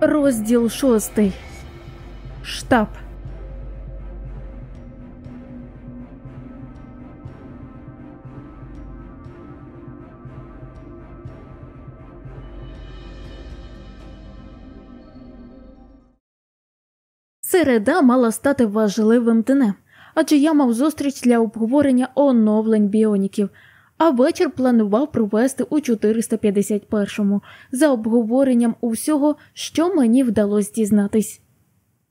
Розділ шостий. Штаб. Середа мала стати важливим днем, адже я мав зустріч для обговорення оновлень біоніків, а вечір планував провести у 451-му за обговоренням усього, що мені вдалося дізнатись.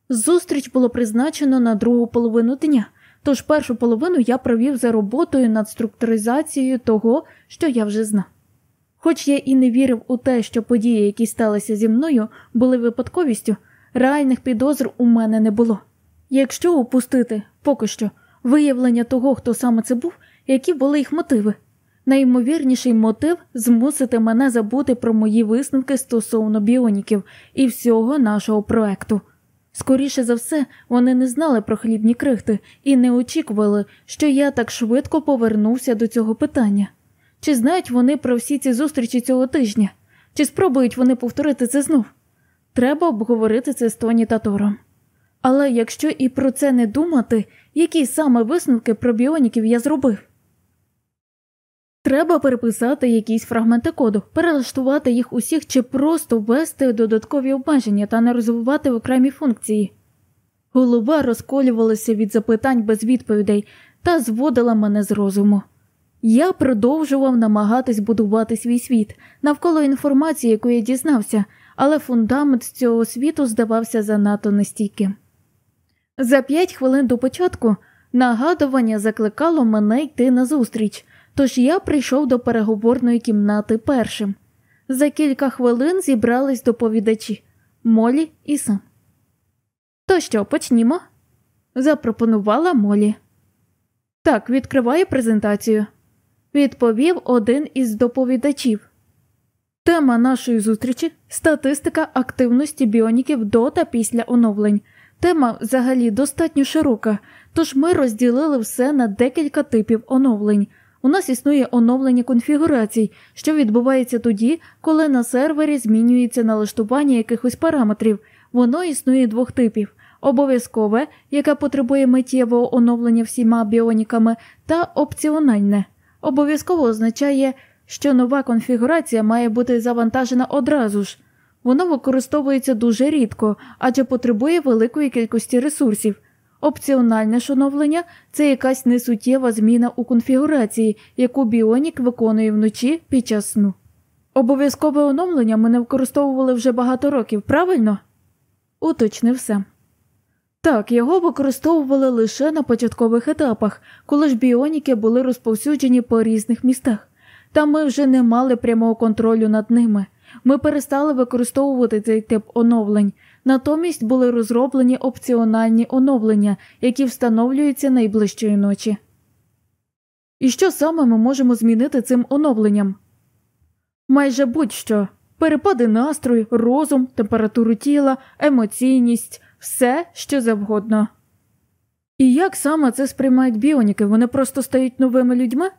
Зустріч було призначено на другу половину дня, тож першу половину я провів за роботою над структуризацією того, що я вже знав. Хоч я і не вірив у те, що події, які сталися зі мною, були випадковістю, реальних підозр у мене не було. Якщо упустити поки що виявлення того, хто саме це був, які були їх мотиви, найімовірніший мотив змусити мене забути про мої висновки стосовно біоніків і всього нашого проекту. Скоріше за все, вони не знали про хлібні крихти і не очікували, що я так швидко повернувся до цього питання. Чи знають вони про всі ці зустрічі цього тижня? Чи спробують вони повторити це знов? Треба обговорити це з Тоні та Тором. Але якщо і про це не думати, які саме висновки про біоніків я зробив? Треба переписати якісь фрагменти коду, перелаштувати їх усіх чи просто ввести додаткові обмеження та не розвивати окремі функції. Голова розколювалася від запитань без відповідей та зводила мене з розуму. Я продовжував намагатись будувати свій світ навколо інформації, яку я дізнався, але фундамент цього світу здавався занадто нестійким. За п'ять хвилин до початку нагадування закликало мене йти на зустріч, тож я прийшов до переговорної кімнати першим. За кілька хвилин зібрались доповідачі Молі і сам. То що, почнімо? запропонувала Молі. Так, відкриваю презентацію, відповів один із доповідачів. Тема нашої зустрічі статистика активності біоніків до та після оновлень. Тема взагалі достатньо широка, тож ми розділили все на декілька типів оновлень. У нас існує оновлення конфігурацій, що відбувається тоді, коли на сервері змінюється налаштування якихось параметрів. Воно існує двох типів: обов'язкове, яке потребує миттєвого оновлення всіма біоніками, та опціональне. Обов'язково означає, що нова конфігурація має бути завантажена одразу ж. Воно використовується дуже рідко, адже потребує великої кількості ресурсів. Опціональне шановлення це якась несуттєва зміна у конфігурації, яку Біонік виконує вночі під час сну. Обов'язкове оновлення ми не використовували вже багато років, правильно? Уточнив Сем. Так, його використовували лише на початкових етапах, коли ж біоніки були розповсюджені по різних містах, та ми вже не мали прямого контролю над ними. Ми перестали використовувати цей тип оновлень, натомість були розроблені опціональні оновлення, які встановлюються найближчої ночі. І що саме ми можемо змінити цим оновленням? Майже будь-що перепади настрою, розум, температуру тіла, емоційність, все що завгодно. І як саме це сприймають біоніки? Вони просто стають новими людьми?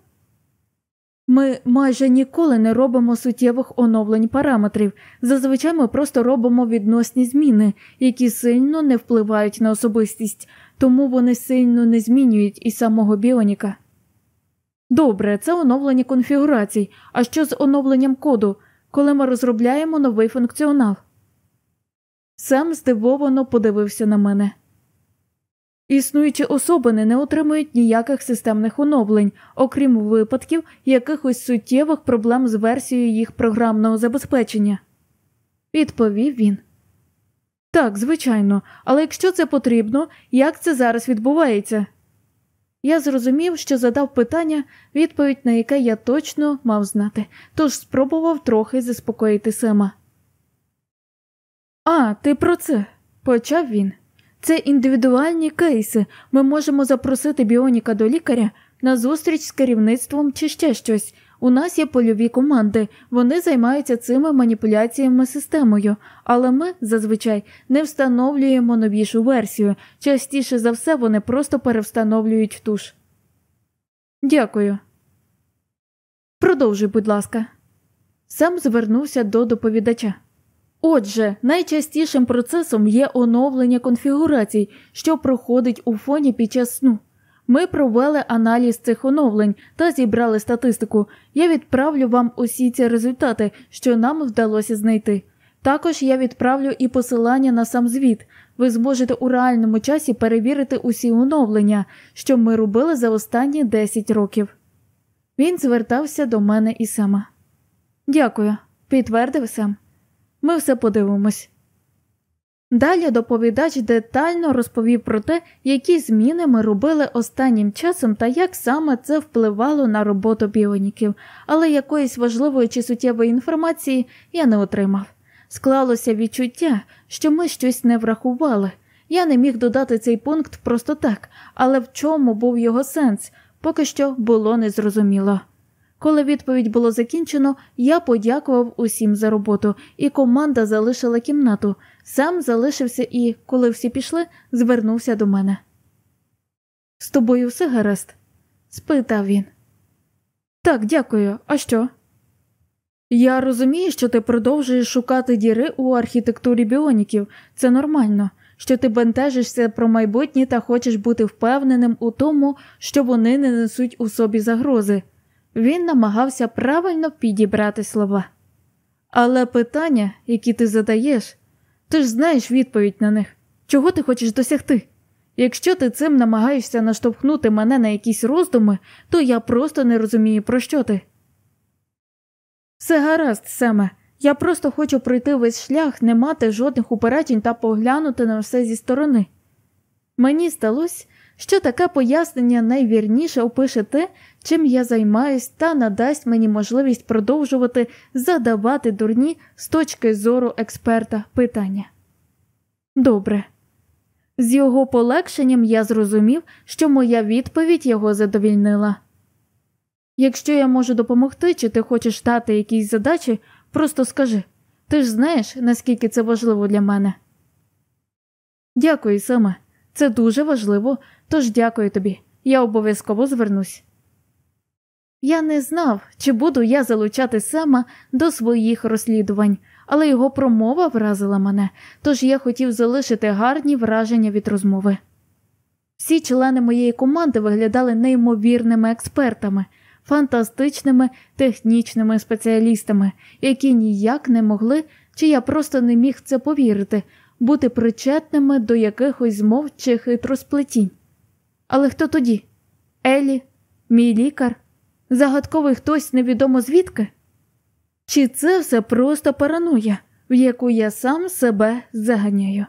Ми майже ніколи не робимо суттєвих оновлень параметрів, зазвичай ми просто робимо відносні зміни, які сильно не впливають на особистість, тому вони сильно не змінюють і самого біоніка. Добре, це оновлення конфігурацій. А що з оновленням коду, коли ми розробляємо новий функціонал? Сам здивовано подивився на мене. Існуючі особини не отримують ніяких системних оновлень, окрім випадків якихось суттєвих проблем з версією їх програмного забезпечення. Відповів він. Так, звичайно, але якщо це потрібно, як це зараз відбувається? Я зрозумів, що задав питання, відповідь на яке я точно мав знати, тож спробував трохи заспокоїти Сема. А, ти про це, почав він. Це індивідуальні кейси. Ми можемо запросити біоніка до лікаря на зустріч з керівництвом чи ще щось. У нас є польові команди, вони займаються цими маніпуляціями системою, але ми зазвичай не встановлюємо новішу версію. Частіше за все вони просто перевстановлюють ту ж. Дякую. Продовжуй, будь ласка. Сам звернувся до доповідача. Отже, найчастішим процесом є оновлення конфігурацій, що проходить у фоні під час сну. Ми провели аналіз цих оновлень та зібрали статистику. Я відправлю вам усі ці результати, що нам вдалося знайти. Також я відправлю і посилання на сам звіт. Ви зможете у реальному часі перевірити усі оновлення, що ми робили за останні 10 років. Він звертався до мене і Сема. Дякую, підтвердив Сем. Ми все подивимось. Далі доповідач детально розповів про те, які зміни ми робили останнім часом та як саме це впливало на роботу біоніків, але якоїсь важливої чи суттєвої інформації я не отримав. Склалося відчуття, що ми щось не врахували. Я не міг додати цей пункт просто так, але в чому був його сенс, поки що було незрозуміло. Коли відповідь було закінчено, я подякував усім за роботу, і команда залишила кімнату. Сам залишився і, коли всі пішли, звернувся до мене. З тобою все гаразд? спитав він. Так, дякую. А що? Я розумію, що ти продовжуєш шукати діри у архітектурі біоніків. Це нормально, що ти бентежишся про майбутнє та хочеш бути впевненим у тому, що вони не несуть у собі загрози. Він намагався правильно підібрати слова. Але питання, які ти задаєш, ти ж знаєш відповідь на них. Чого ти хочеш досягти? Якщо ти цим намагаєшся наштовхнути мене на якісь роздуми, то я просто не розумію, про що ти. Все гаразд, Семе. Я просто хочу пройти весь шлях, не мати жодних упереджень та поглянути на все зі сторони. Мені сталося, що таке пояснення найвірніше опише те, чим я займаюсь, та надасть мені можливість продовжувати задавати дурні з точки зору експерта питання. Добре. З його полегшенням я зрозумів, що моя відповідь його задовільнила. Якщо я можу допомогти, чи ти хочеш дати якісь задачі, просто скажи ти ж знаєш, наскільки це важливо для мене. Дякую, Семе. Це дуже важливо, тож дякую тобі. Я обов'язково звернусь. Я не знав, чи буду я залучати Сема до своїх розслідувань, але його промова вразила мене, тож я хотів залишити гарні враження від розмови. Всі члени моєї команди виглядали неймовірними експертами, фантастичними технічними спеціалістами, які ніяк не могли, чи я просто не міг це повірити, бути причетними до якихось змов чи хитросплетінь. Але хто тоді? Елі, мій лікар, загадковий хтось невідомо звідки? Чи це все просто параноя, в яку я сам себе заганяю?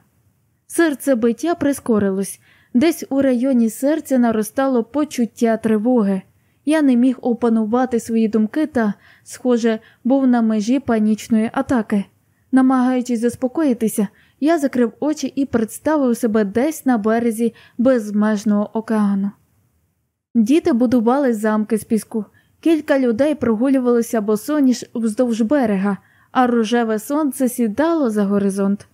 Серцебиття прискорилось, десь у районі серця наростало почуття тривоги. Я не міг опанувати свої думки та, схоже, був на межі панічної атаки. Намагаючись заспокоїтися, я закрив очі і представив себе десь на березі безмежного океану. Діти будували замки з піску, кілька людей прогулювалися босоніж вздовж берега, а рожеве сонце сідало за горизонт.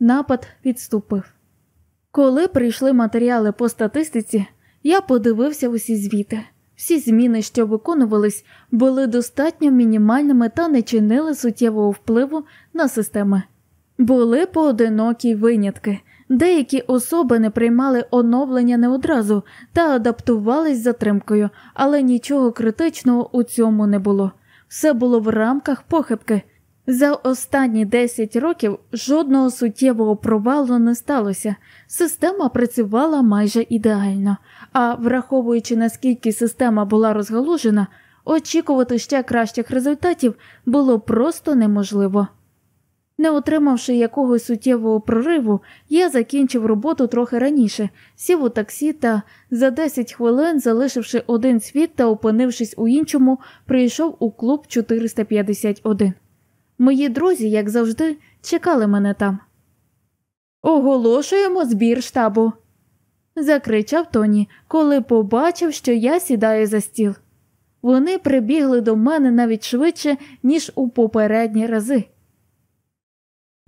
Напад відступив. Коли прийшли матеріали по статистиці, я подивився усі звіти. Всі зміни, що виконувались, були достатньо мінімальними та не чинили суттєвого впливу на системи. Були поодинокі винятки, деякі особи не приймали оновлення не одразу та адаптувались затримкою, але нічого критичного у цьому не було. Все було в рамках похибки. За останні 10 років жодного суттєвого провалу не сталося. Система працювала майже ідеально, а враховуючи наскільки система була розгалужена, очікувати ще кращих результатів було просто неможливо. Не отримавши якогось суттєвого прориву, я закінчив роботу трохи раніше, сів у таксі та за 10 хвилин, залишивши один світ та опинившись у іншому, прийшов у клуб 451. Мої друзі, як завжди, чекали мене там. Оголошуємо збір штабу. закричав Тоні, коли побачив, що я сідаю за стіл. Вони прибігли до мене навіть швидше, ніж у попередні рази.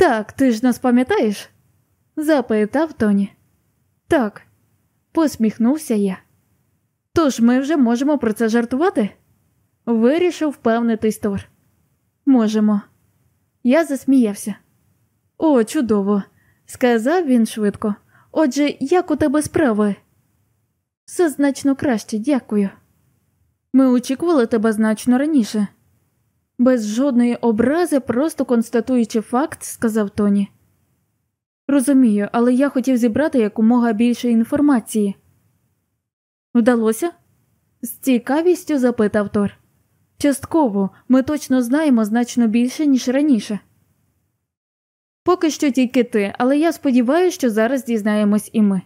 Так, ти ж нас пам'ятаєш? запитав Тоні. Так, посміхнувся я. Тож ми вже можемо про це жартувати? Вирішив впевнитись Тор. Можемо. Я засміявся. О, чудово, сказав він швидко. Отже, як у тебе справи? Все значно краще, дякую. Ми очікували тебе значно раніше. Без жодної образи, просто констатуючи факт, сказав Тоні. Розумію, але я хотів зібрати якомога більше інформації. Вдалося? з цікавістю запитав Тор. Частково ми точно знаємо значно більше, ніж раніше. Поки що тільки ти, але я сподіваюся, що зараз дізнаємось і ми.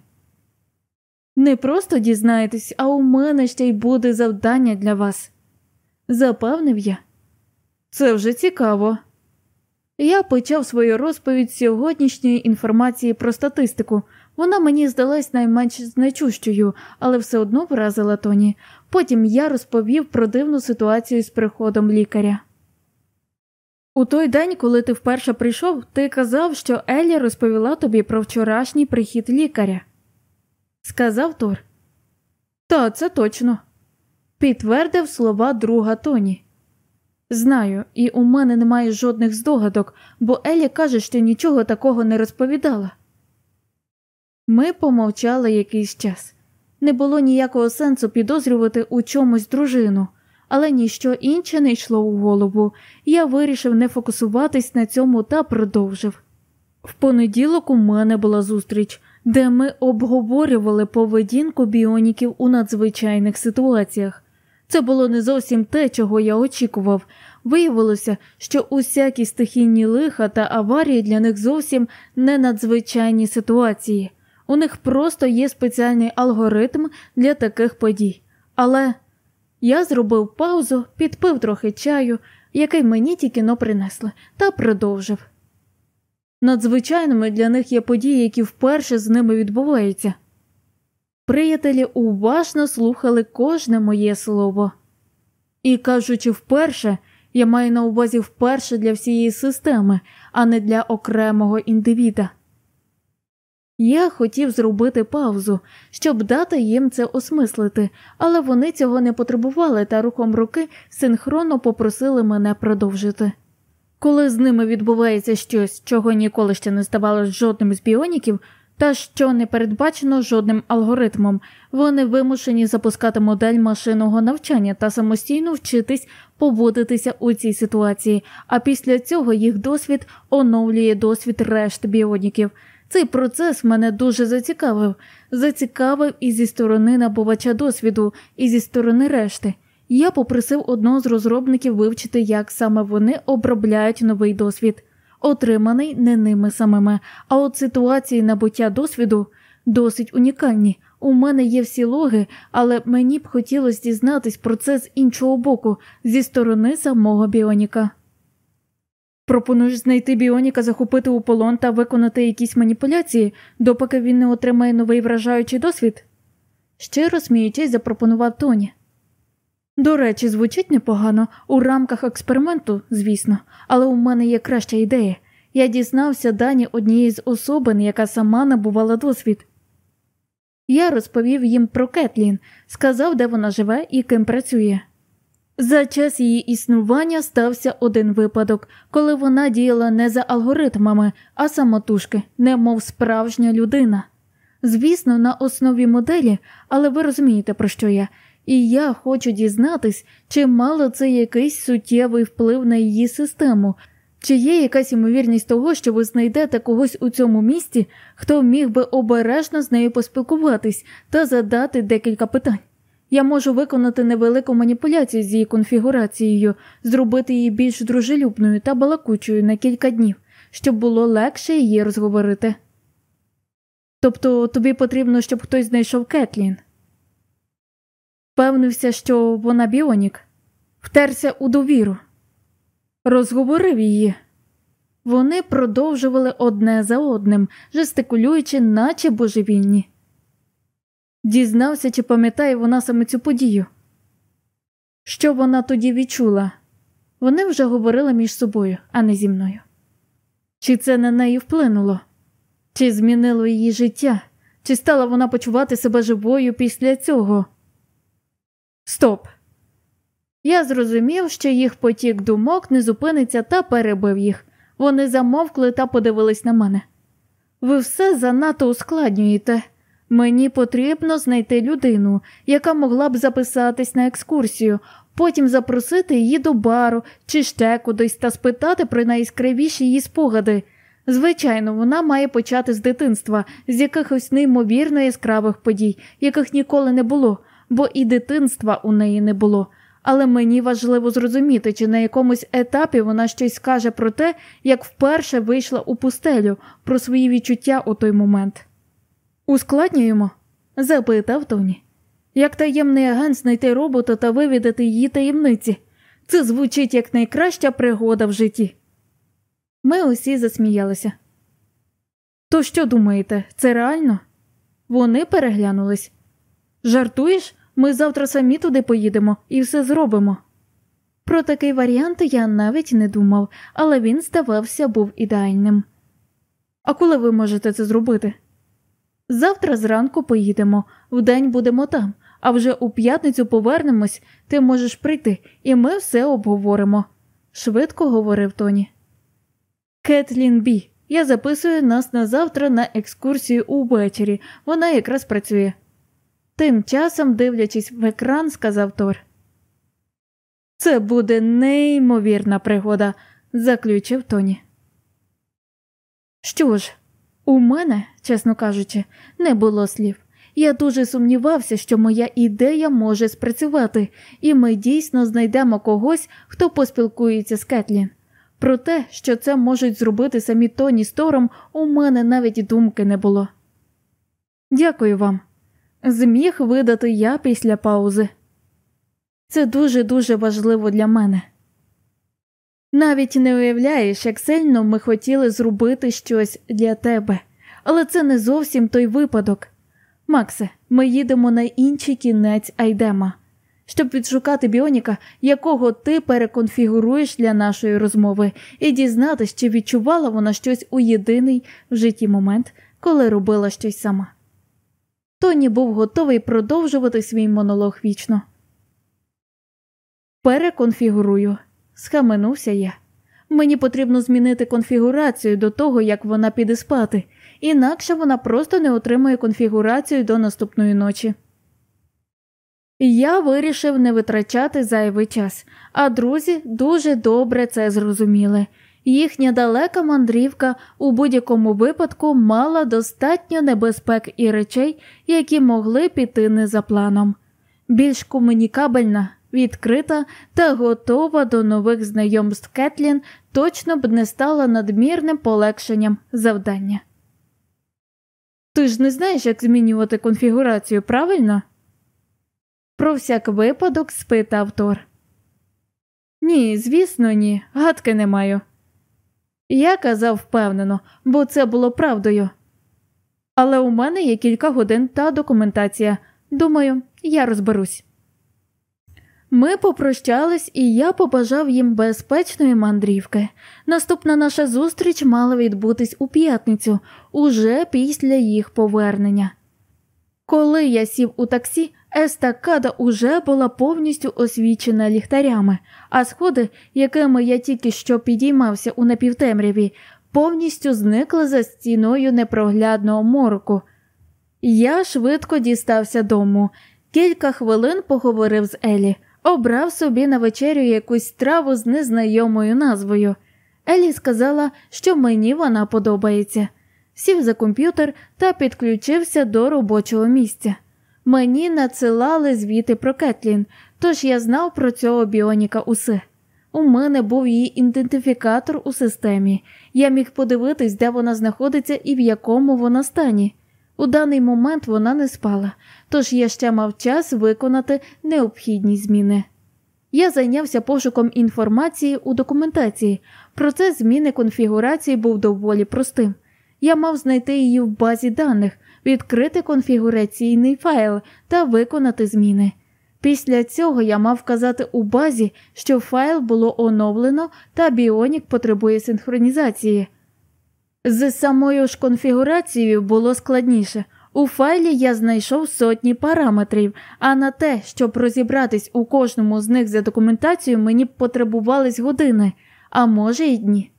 Не просто дізнаєтесь, а у мене ще й буде завдання для вас. Запевнив я. Це вже цікаво. Я почав свою розповідь сьогоднішньої інформації про статистику. Вона мені здалась найменш значущою, але все одно вразила Тоні. Потім я розповів про дивну ситуацію з приходом лікаря. У той день, коли ти вперше прийшов, ти казав, що Елі розповіла тобі про вчорашній прихід лікаря. Сказав Тор. Та, це точно. Підтвердив слова друга Тоні. Знаю, і у мене немає жодних здогадок, бо Елі каже, що нічого такого не розповідала. Ми помовчали якийсь час. Не було ніякого сенсу підозрювати у чомусь дружину, але ніщо інше не йшло у голову, я вирішив не фокусуватись на цьому та продовжив. В понеділок у мене була зустріч, де ми обговорювали поведінку біоніків у надзвичайних ситуаціях. Це було не зовсім те, чого я очікував. Виявилося, що усякі стихійні лиха та аварії для них зовсім не надзвичайні ситуації. У них просто є спеціальний алгоритм для таких подій. Але я зробив паузу, підпив трохи чаю, який мені тільки но принесли, та продовжив. Надзвичайними для них є події, які вперше з ними відбуваються. Приятелі уважно слухали кожне моє слово. І кажучи вперше, я маю на увазі вперше для всієї системи, а не для окремого індивіда. Я хотів зробити паузу, щоб дати їм це осмислити, але вони цього не потребували та рухом руки синхронно попросили мене продовжити. Коли з ними відбувається щось, чого ніколи ще не ставалося жодним з біоніків, та що не передбачено жодним алгоритмом, вони вимушені запускати модель машинного навчання та самостійно вчитись поводитися у цій ситуації, а після цього їх досвід оновлює досвід решти біоніків. Цей процес мене дуже зацікавив, зацікавив і зі сторони набувача досвіду, і зі сторони решти. Я попросив одного з розробників вивчити, як саме вони обробляють новий досвід, отриманий не ними самими. А от ситуації набуття досвіду досить унікальні. У мене є всі логи, але мені б хотілося дізнатись про це з іншого боку, зі сторони самого біоніка. Пропонуєш знайти біоніка, захопити у полон та виконати якісь маніпуляції, допоки він не отримає новий вражаючий досвід? Щиро сміючись, запропонував Тоні. До речі, звучить непогано у рамках експерименту, звісно, але у мене є краща ідея. Я дізнався дані однієї з особин, яка сама набувала досвід. Я розповів їм про Кетлін, сказав, де вона живе і ким працює. За час її існування стався один випадок, коли вона діяла не за алгоритмами, а самотужки, немов справжня людина. Звісно, на основі моделі, але ви розумієте, про що я, і я хочу дізнатись, чи мало це якийсь суттєвий вплив на її систему, чи є якась ймовірність того, що ви знайдете когось у цьому місті, хто міг би обережно з нею поспілкуватись та задати декілька питань. Я можу виконати невелику маніпуляцію з її конфігурацією, зробити її більш дружелюбною та балакучою на кілька днів, щоб було легше її розговорити. Тобто тобі потрібно, щоб хтось знайшов Кетлін. Впевнився, що вона біонік, втерся у довіру, розговорив її. Вони продовжували одне за одним, жестикулюючи, наче божевільні. Дізнався, чи пам'ятає вона саме цю подію. Що вона тоді відчула? Вони вже говорили між собою, а не зі мною. Чи це на неї вплинуло? Чи змінило її життя? Чи стала вона почувати себе живою після цього? Стоп! Я зрозумів, що їх потік думок не зупиниться та перебив їх. Вони замовкли та подивились на мене. Ви все занадто ускладнюєте. Мені потрібно знайти людину, яка могла б записатись на екскурсію, потім запросити її до бару чи ще кудись та спитати про найяскравіші її спогади. Звичайно, вона має почати з дитинства, з якихось неймовірно яскравих подій, яких ніколи не було, бо і дитинства у неї не було. Але мені важливо зрозуміти, чи на якомусь етапі вона щось скаже про те, як вперше вийшла у пустелю, про свої відчуття у той момент. Ускладнюємо? запитав Тоні. Як таємний агент знайти робота та вивідати її таємниці. Це звучить як найкраща пригода в житті. Ми усі засміялися. То що думаєте, це реально? Вони переглянулись. Жартуєш? Ми завтра самі туди поїдемо і все зробимо. Про такий варіант я навіть не думав, але він, здавався, був ідеальним. А коли ви можете це зробити? Завтра зранку поїдемо, вдень будемо там, а вже у п'ятницю повернемось, ти можеш прийти, і ми все обговоримо, швидко говорив Тоні. Кетлін Бі, я записую нас на завтра на екскурсію увечері, вона якраз працює. Тим часом, дивлячись в екран, сказав Тор. Це буде неймовірна пригода, заключив Тоні. Що ж, у мене, чесно кажучи, не було слів. Я дуже сумнівався, що моя ідея може спрацювати, і ми дійсно знайдемо когось, хто поспілкується з Кетлін. Про те, що це можуть зробити самі Тоні з Тором, у мене навіть думки не було. Дякую вам. Зміг видати я після паузи. Це дуже дуже важливо для мене. Навіть не уявляєш, як сильно ми хотіли зробити щось для тебе, але це не зовсім той випадок. Максе, ми їдемо на інший кінець Айдема, щоб відшукати біоніка, якого ти переконфігуруєш для нашої розмови, і дізнатися, чи відчувала вона щось у єдиний в житті момент, коли робила щось сама. Тоні був готовий продовжувати свій монолог вічно. Переконфігурую, схаменувся я. Мені потрібно змінити конфігурацію до того, як вона піде спати, інакше вона просто не отримує конфігурацію до наступної ночі. Я вирішив не витрачати зайвий час, а друзі дуже добре це зрозуміли. Їхня далека мандрівка у будь-якому випадку мала достатньо небезпек і речей, які могли піти не за планом. Більш комунікабельна, відкрита та готова до нових знайомств Кетлін точно б не стала надмірним полегшенням завдання. Ти ж не знаєш, як змінювати конфігурацію, правильно? Про всяк випадок спитав Тор. Ні, звісно, ні, гадки не маю. Я казав впевнено, бо це було правдою. Але у мене є кілька годин та документація. Думаю, я розберусь. Ми попрощались, і я побажав їм безпечної мандрівки. Наступна наша зустріч мала відбутись у п'ятницю, уже після їх повернення. Коли я сів у таксі, естакада уже була повністю освічена ліхтарями, а сходи, якими я тільки що підіймався у напівтемряві, повністю зникли за стіною непроглядного морку. Я швидко дістався дому, кілька хвилин поговорив з Елі, обрав собі на вечерю якусь страву з незнайомою назвою. Елі сказала, що мені вона подобається сів за комп'ютер та підключився до робочого місця. Мені надсилали звіти про Кетлін, тож я знав про цього біоніка усе. У мене був її ідентифікатор у системі. Я міг подивитись, де вона знаходиться і в якому вона стані. У даний момент вона не спала, тож я ще мав час виконати необхідні зміни. Я зайнявся пошуком інформації у документації, процес зміни конфігурації був доволі простим. Я мав знайти її в базі даних, відкрити конфігураційний файл та виконати зміни. Після цього я мав вказати у базі, що файл було оновлено та Біонік потребує синхронізації. З самою ж конфігурацією було складніше. У файлі я знайшов сотні параметрів, а на те, щоб розібратись у кожному з них за документацією, мені потребувались години, а може й дні.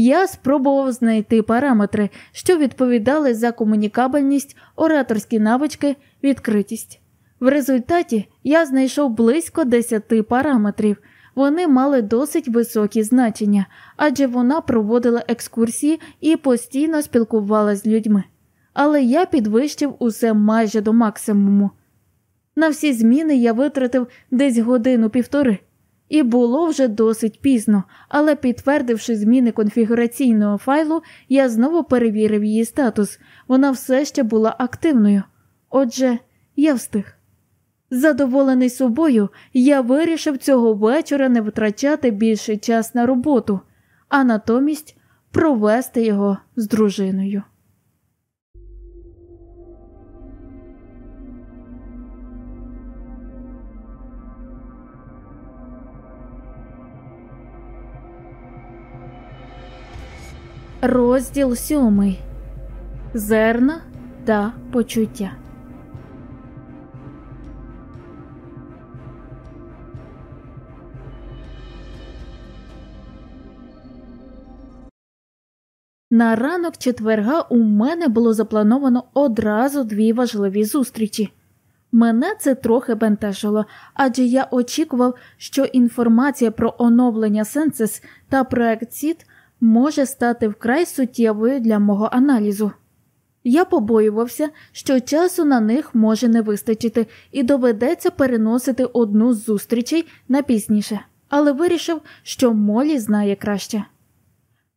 Я спробував знайти параметри, що відповідали за комунікабельність, ораторські навички, відкритість. В результаті я знайшов близько 10 параметрів. Вони мали досить високі значення, адже вона проводила екскурсії і постійно спілкувалася з людьми. Але я підвищив усе майже до максимуму. На всі зміни я витратив десь годину півтори. І було вже досить пізно, але підтвердивши зміни конфігураційного файлу, я знову перевірив її статус. Вона все ще була активною. Отже, я встиг. Задоволений собою, я вирішив цього вечора не витрачати більше час на роботу, а натомість провести його з дружиною. Розділ сьомий Зерна та почуття. На ранок четверга у мене було заплановано одразу дві важливі зустрічі. Мене це трохи бентежило, адже я очікував, що інформація про оновлення Сенсес та проект СІД може стати вкрай суттєвою для мого аналізу. Я побоювався, що часу на них може не вистачити, і доведеться переносити одну з зустрічей на пізніше, але вирішив, що Молі знає краще.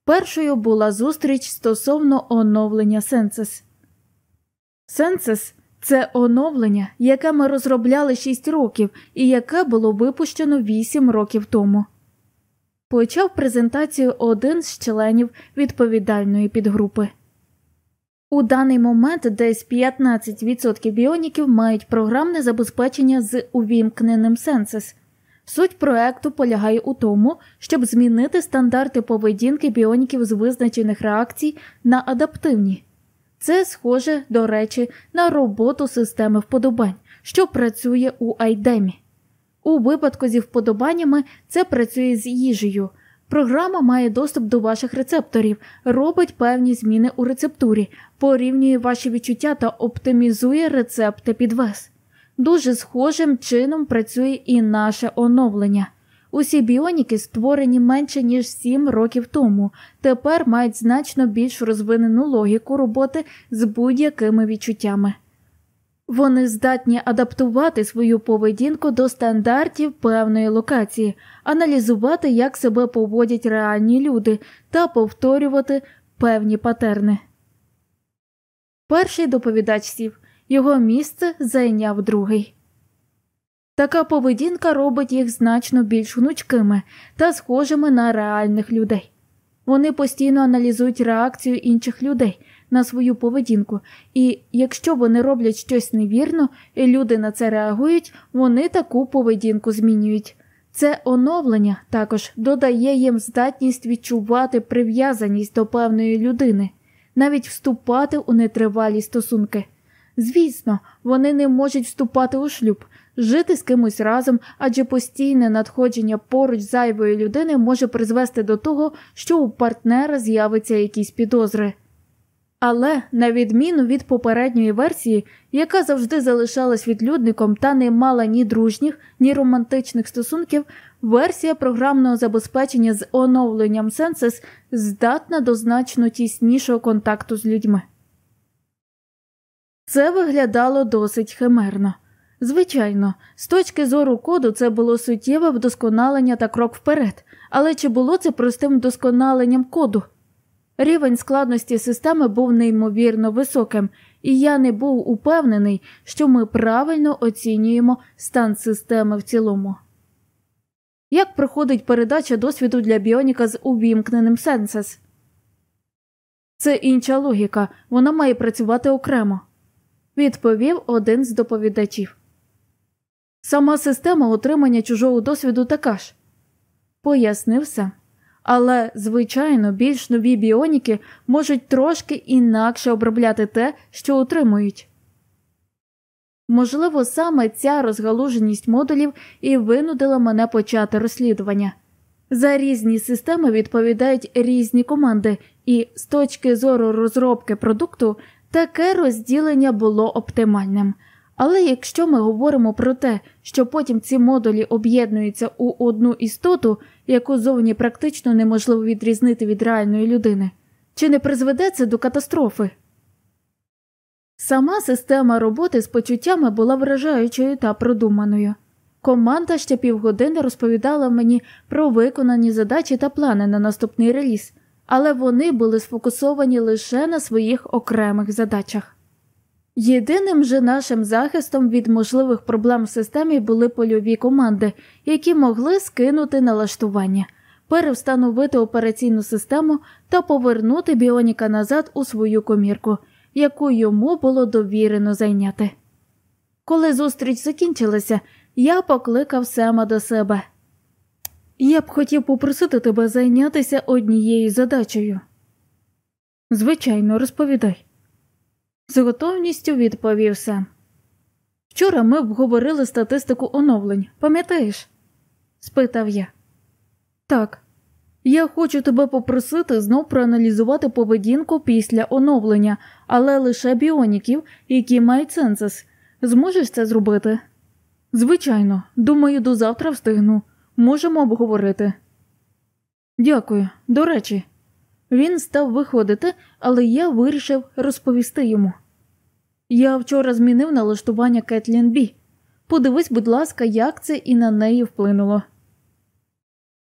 Першою була зустріч стосовно оновлення Сенсес. Сенсес це оновлення, яке ми розробляли 6 років і яке було випущено 8 років тому. Почав презентацію один з членів відповідальної підгрупи. У даний момент десь 15% біоніків мають програмне забезпечення з увімкненим Сенсес. Суть проекту полягає у тому, щоб змінити стандарти поведінки біоніків з визначених реакцій на адаптивні. Це схоже, до речі, на роботу системи вподобань, що працює у айдемі. У випадку зі вподобаннями це працює з їжею. Програма має доступ до ваших рецепторів, робить певні зміни у рецептурі, порівнює ваші відчуття та оптимізує рецепти під вас. Дуже схожим чином працює і наше оновлення. Усі біоніки, створені менше ніж 7 років тому, тепер мають значно більш розвинену логіку роботи з будь-якими відчуттями. Вони здатні адаптувати свою поведінку до стандартів певної локації, аналізувати, як себе поводять реальні люди, та повторювати певні патерни. Перший доповідач сів, його місце зайняв другий. Така поведінка робить їх значно більш гнучкими та схожими на реальних людей. Вони постійно аналізують реакцію інших людей на свою поведінку, і якщо вони роблять щось невірно, і люди на це реагують, вони таку поведінку змінюють. Це оновлення також додає їм здатність відчувати прив'язаність до певної людини, навіть вступати у нетривалі стосунки. Звісно, вони не можуть вступати у шлюб, жити з кимось разом, адже постійне надходження поруч зайвої людини може призвести до того, що у партнера з'явиться якісь підозри. Але, на відміну від попередньої версії, яка завжди залишалась відлюдником та не мала ні дружніх, ні романтичних стосунків, версія програмного забезпечення з оновленням Сенсес здатна до значно тіснішого контакту з людьми. Це виглядало досить химерно. Звичайно, з точки зору коду це було суттєве вдосконалення та крок вперед, але чи було це простим вдосконаленням коду? Рівень складності системи був неймовірно високим, і я не був упевнений, що ми правильно оцінюємо стан системи в цілому. Як проходить передача досвіду для біоніка з увімкненим сенсес? Це інша логіка, вона має працювати окремо, відповів один з доповідачів. Сама система отримання чужого досвіду така ж, пояснив сам. Але, звичайно, більш нові біоніки можуть трошки інакше обробляти те, що отримують. Можливо, саме ця розгалуженість модулів і винудила мене почати розслідування. За різні системи відповідають різні команди, і з точки зору розробки продукту таке розділення було оптимальним. Але якщо ми говоримо про те, що потім ці модулі об'єднуються у одну істоту, яку зовні практично неможливо відрізнити від реальної людини, чи не призведе це до катастрофи? Сама система роботи з почуттями була вражаючою та продуманою. Команда ще півгодини розповідала мені про виконані задачі та плани на наступний реліз, але вони були сфокусовані лише на своїх окремих задачах. Єдиним же нашим захистом від можливих проблем в системі були польові команди, які могли скинути налаштування, перевстановити операційну систему та повернути Біоніка назад у свою комірку, яку йому було довірено зайняти. Коли зустріч закінчилася, я покликав Сема до себе. Я б хотів попросити тебе зайнятися однією задачею. Звичайно, розповідай. З готовністю відповів Сем. Вчора ми обговорили статистику оновлень, пам'ятаєш? спитав я. Так, я хочу тебе попросити знов проаналізувати поведінку після оновлення, але лише біоніків, які мають сенсис. Зможеш це зробити? Звичайно, думаю, до завтра встигну. Можемо обговорити. Дякую, до речі, він став виходити, але я вирішив розповісти йому. Я вчора змінив налаштування Кетлін Бі. Подивись, будь ласка, як це і на неї вплинуло.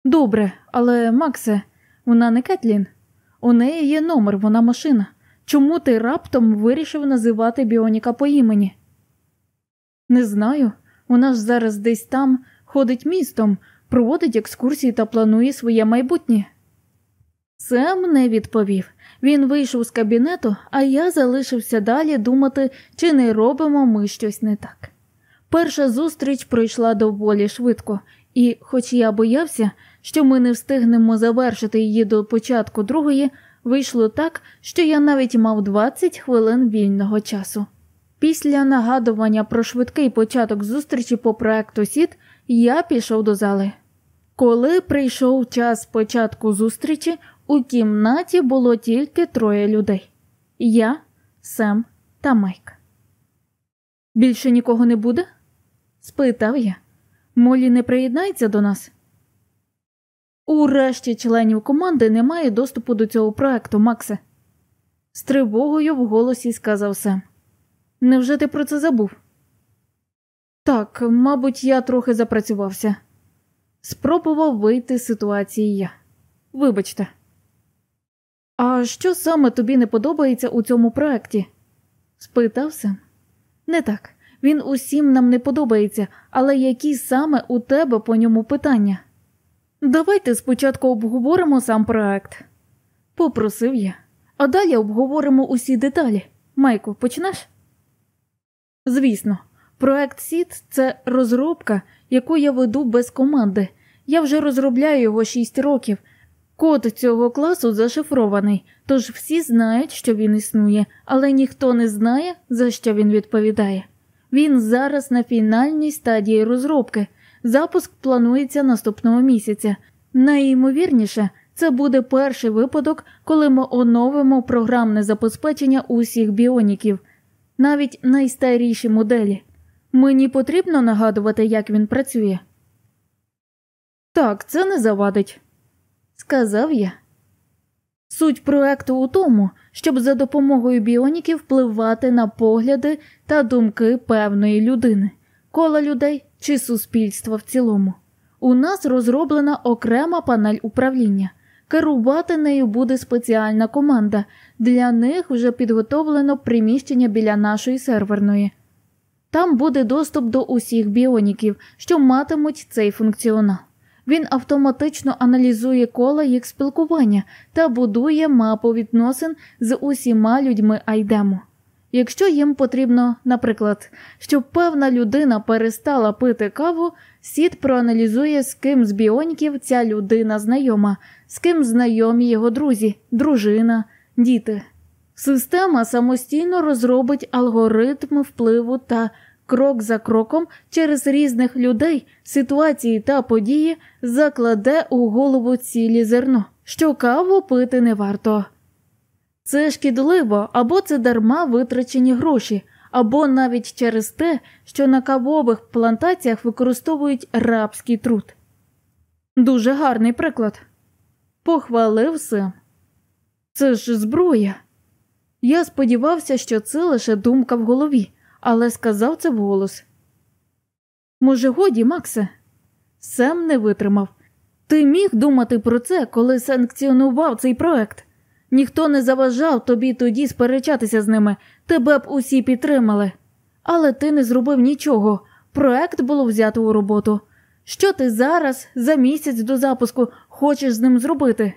Добре, але Максе, вона не Кетлін. У неї є номер, вона машина. Чому ти раптом вирішив називати Біоніка по імені? Не знаю. Вона ж зараз десь там ходить містом, проводить екскурсії та планує своє майбутнє. Сем не відповів. Він вийшов з кабінету, а я залишився далі думати, чи не робимо ми щось не так. Перша зустріч пройшла доволі швидко, і, хоч я боявся, що ми не встигнемо завершити її до початку другої, вийшло так, що я навіть мав 20 хвилин вільного часу. Після нагадування про швидкий початок зустрічі по проекту Сіт я пішов до зали. Коли прийшов час початку зустрічі, у кімнаті було тільки троє людей я, Сем та Майк. Більше нікого не буде? спитав я. Молі не приєднається до нас. У решті членів команди немає доступу до цього проекту, Максе. З тривогою в голосі сказав Сем. Невже ти про це забув? Так, мабуть, я трохи запрацювався. Спробував вийти з ситуації я. Вибачте. А що саме тобі не подобається у цьому проекті? спитався. Не так. Він усім нам не подобається, але які саме у тебе по ньому питання? Давайте спочатку обговоримо сам проект, попросив я, а далі обговоримо усі деталі. Майку, почнеш? Звісно, проект Сіт це розробка, яку я веду без команди. Я вже розробляю його 6 років. Код цього класу зашифрований, тож всі знають, що він існує, але ніхто не знає, за що він відповідає. Він зараз на фінальній стадії розробки. Запуск планується наступного місяця. Найімовірніше, це буде перший випадок, коли ми оновимо програмне забезпечення усіх біоніків навіть найстаріші моделі. Мені потрібно нагадувати, як він працює. Так, це не завадить, сказав я. Суть проекту у тому, щоб за допомогою біоніків впливати на погляди та думки певної людини, кола людей чи суспільства в цілому. У нас розроблена окрема панель управління, Керувати нею буде спеціальна команда. Для них вже підготовлено приміщення біля нашої серверної. Там буде доступ до усіх біоніків, що матимуть цей функціонал. Він автоматично аналізує кола їх спілкування та будує мапу відносин з усіма людьми Айдему. Якщо їм потрібно, наприклад, щоб певна людина перестала пити каву, сіт проаналізує, з ким з біоніків ця людина знайома, з ким знайомі його друзі, дружина, діти. Система самостійно розробить алгоритм впливу та крок за кроком через різних людей, ситуації та події закладе у голову цілі зерно, що каву пити не варто. Це шкідливо або це дарма витрачені гроші, або навіть через те, що на кавових плантаціях використовують рабський труд. Дуже гарний приклад. Похвалив Сем. Це ж зброя. Я сподівався, що це лише думка в голові, але сказав це вголос. Може, годі, Максе? Сем не витримав. Ти міг думати про це, коли санкціонував цей проект. Ніхто не заважав тобі тоді сперечатися з ними, тебе б усі підтримали. Але ти не зробив нічого. Проект було взято у роботу. Що ти зараз, за місяць до запуску, хочеш з ним зробити?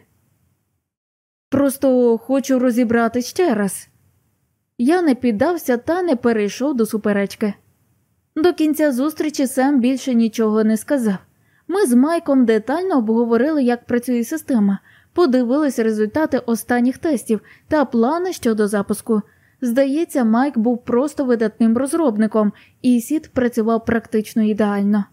Просто хочу розібрати ще раз. Я не піддався та не перейшов до суперечки. До кінця зустрічі Сем більше нічого не сказав. Ми з Майком детально обговорили, як працює система, подивились результати останніх тестів та плани щодо запуску. Здається, Майк був просто видатним розробником, і сіт працював практично ідеально.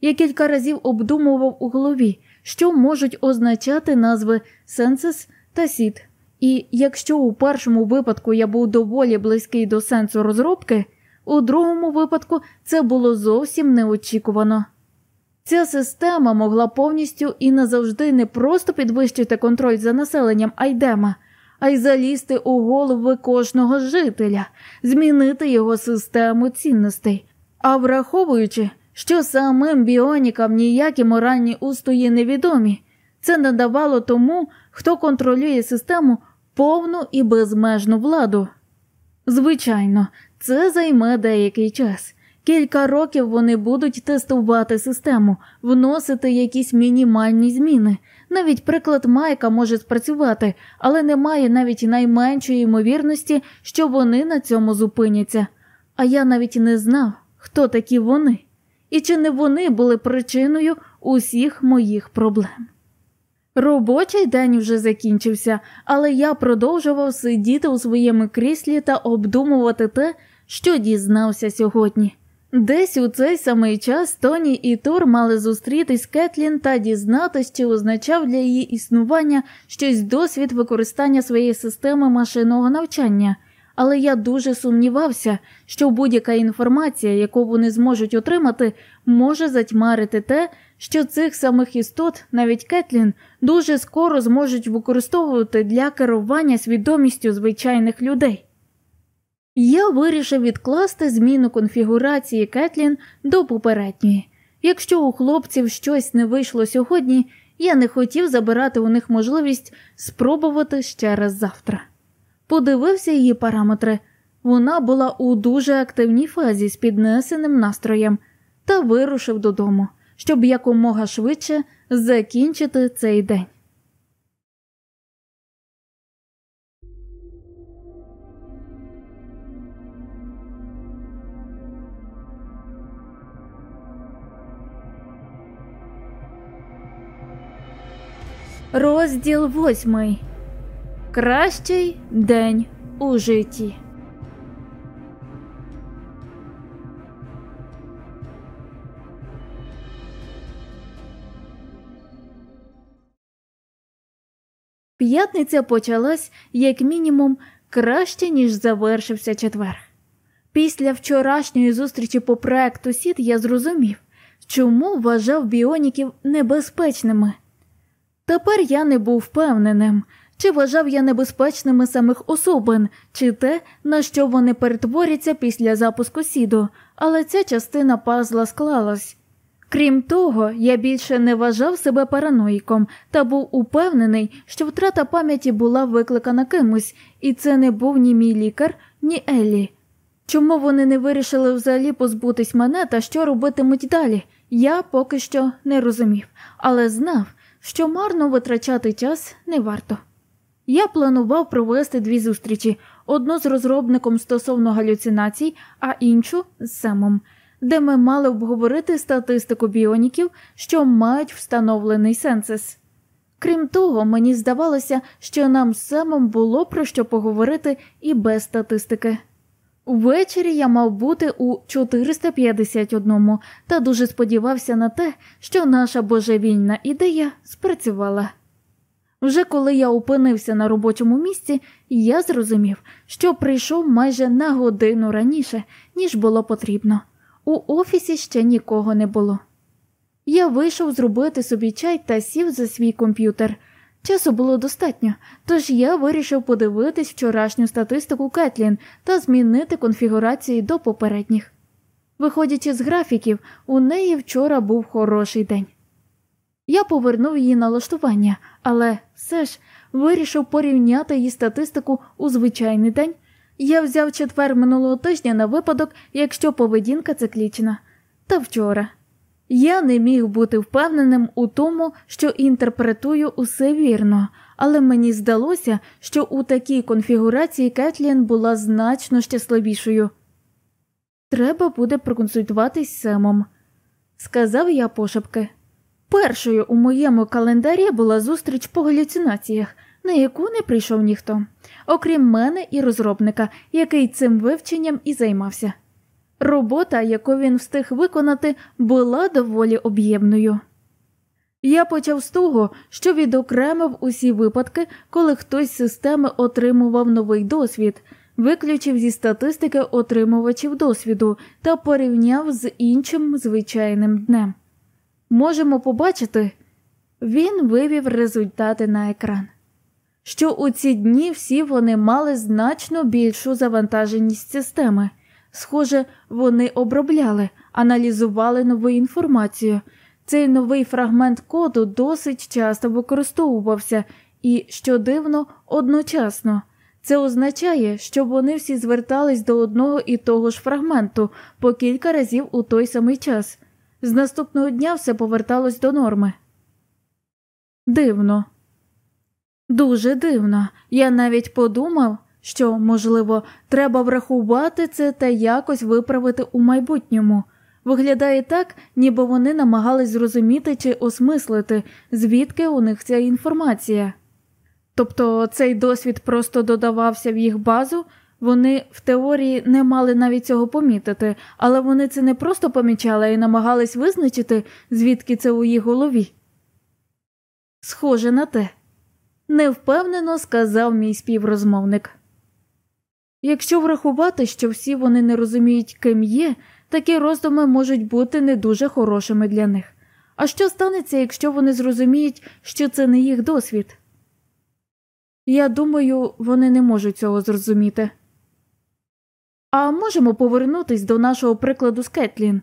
Я кілька разів обдумував у голові, що можуть означати назви Сенсес та Сіт. І якщо у першому випадку я був доволі близький до сенсу розробки, у другому випадку це було зовсім неочікувано. Ця система могла повністю і назавжди не просто підвищити контроль за населенням Айдема, а й залізти у голови кожного жителя, змінити його систему цінностей. А враховуючи, що самим біонікам ніякі моральні устої невідомі, це надавало тому, хто контролює систему повну і безмежну владу. Звичайно, це займе деякий час. Кілька років вони будуть тестувати систему, вносити якісь мінімальні зміни. Навіть приклад Майка може спрацювати, але немає навіть найменшої ймовірності, що вони на цьому зупиняться. А я навіть не знав, хто такі вони, і чи не вони були причиною усіх моїх проблем. Робочий день вже закінчився, але я продовжував сидіти у своєму кріслі та обдумувати те, що дізнався сьогодні. Десь у цей самий час Тоні і Тур мали зустрітись Кетлін та дізнатись, чи означав для її існування щось досвід використання своєї системи машинного навчання, але я дуже сумнівався, що будь-яка інформація, яку вони зможуть отримати, може затьмарити те, що цих самих істот, навіть Кетлін, дуже скоро зможуть використовувати для керування свідомістю звичайних людей. Я вирішив відкласти зміну конфігурації Кетлін до попередньої. Якщо у хлопців щось не вийшло сьогодні, я не хотів забирати у них можливість спробувати ще раз завтра. Подивився її параметри. Вона була у дуже активній фазі з піднесеним настроєм та вирушив додому, щоб якомога швидше закінчити цей день. Розділ восьмий. Кращий день у житті. П'ятниця почалась як мінімум краще, ніж завершився четвер. Після вчорашньої зустрічі по проекту Сіт я зрозумів, чому вважав біоніків небезпечними. Тепер я не був впевненим, чи вважав я небезпечними самих особин, чи те, на що вони перетворяться після запуску сіду, але ця частина пазла склалась. Крім того, я більше не вважав себе параноїком та був упевнений, що втрата пам'яті була викликана кимось, і це не був ні мій лікар, ні Еллі. Чому вони не вирішили взагалі позбутись мене та що робитимуть далі, я поки що не розумів, але знав, що марно витрачати час не варто. Я планував провести дві зустрічі: одну з розробником стосовно галюцинацій, а іншу з Семом, де ми мали обговорити статистику біоніків, що мають встановлений сенсис. Крім того, мені здавалося, що нам з Семом було про що поговорити і без статистики. Ввечері я мав бути у 451 та дуже сподівався на те, що наша божевільна ідея спрацювала. Вже коли я опинився на робочому місці, я зрозумів, що прийшов майже на годину раніше, ніж було потрібно. У офісі ще нікого не було. Я вийшов зробити собі чай та сів за свій комп'ютер. Часу було достатньо, тож я вирішив подивитись вчорашню статистику Кетлін та змінити конфігурації до попередніх. Виходячи з графіків, у неї вчора був хороший день. Я повернув її налаштування, але все ж вирішив порівняти її статистику у звичайний день. Я взяв четвер минулого тижня на випадок, якщо поведінка циклічна. Та вчора. Я не міг бути впевненим у тому, що інтерпретую усе вірно, але мені здалося, що у такій конфігурації Кетлін була значно щасливішою. Треба буде проконсультуватись з Семом, сказав я пошепки. Першою у моєму календарі була зустріч по галюцинаціях, на яку не прийшов ніхто, окрім мене і розробника, який цим вивченням і займався. Робота, яку він встиг виконати, була доволі об'ємною. Я почав з того, що відокремив усі випадки, коли хтось з системи отримував новий досвід, виключив зі статистики отримувачів досвіду та порівняв з іншим звичайним днем. Можемо побачити, він вивів результати на екран. Що у ці дні всі вони мали значно більшу завантаженість системи. Схоже, вони обробляли, аналізували нову інформацію. Цей новий фрагмент коду досить часто використовувався і, що дивно, одночасно. Це означає, що вони всі звертались до одного і того ж фрагменту по кілька разів у той самий час. З наступного дня все поверталось до норми. Дивно, дуже дивно. Я навіть подумав що, можливо, треба врахувати це та якось виправити у майбутньому. Виглядає так, ніби вони намагались зрозуміти чи осмислити, звідки у них ця інформація. Тобто цей досвід просто додавався в їх базу, вони в теорії не мали навіть цього помітити, але вони це не просто помічали і намагались визначити, звідки це у їх голові. Схоже на те, невпевнено сказав мій співрозмовник. Якщо врахувати, що всі вони не розуміють, ким є, такі роздуми можуть бути не дуже хорошими для них. А що станеться, якщо вони зрозуміють, що це не їх досвід? Я думаю, вони не можуть цього зрозуміти. А можемо повернутись до нашого прикладу з Кетлін.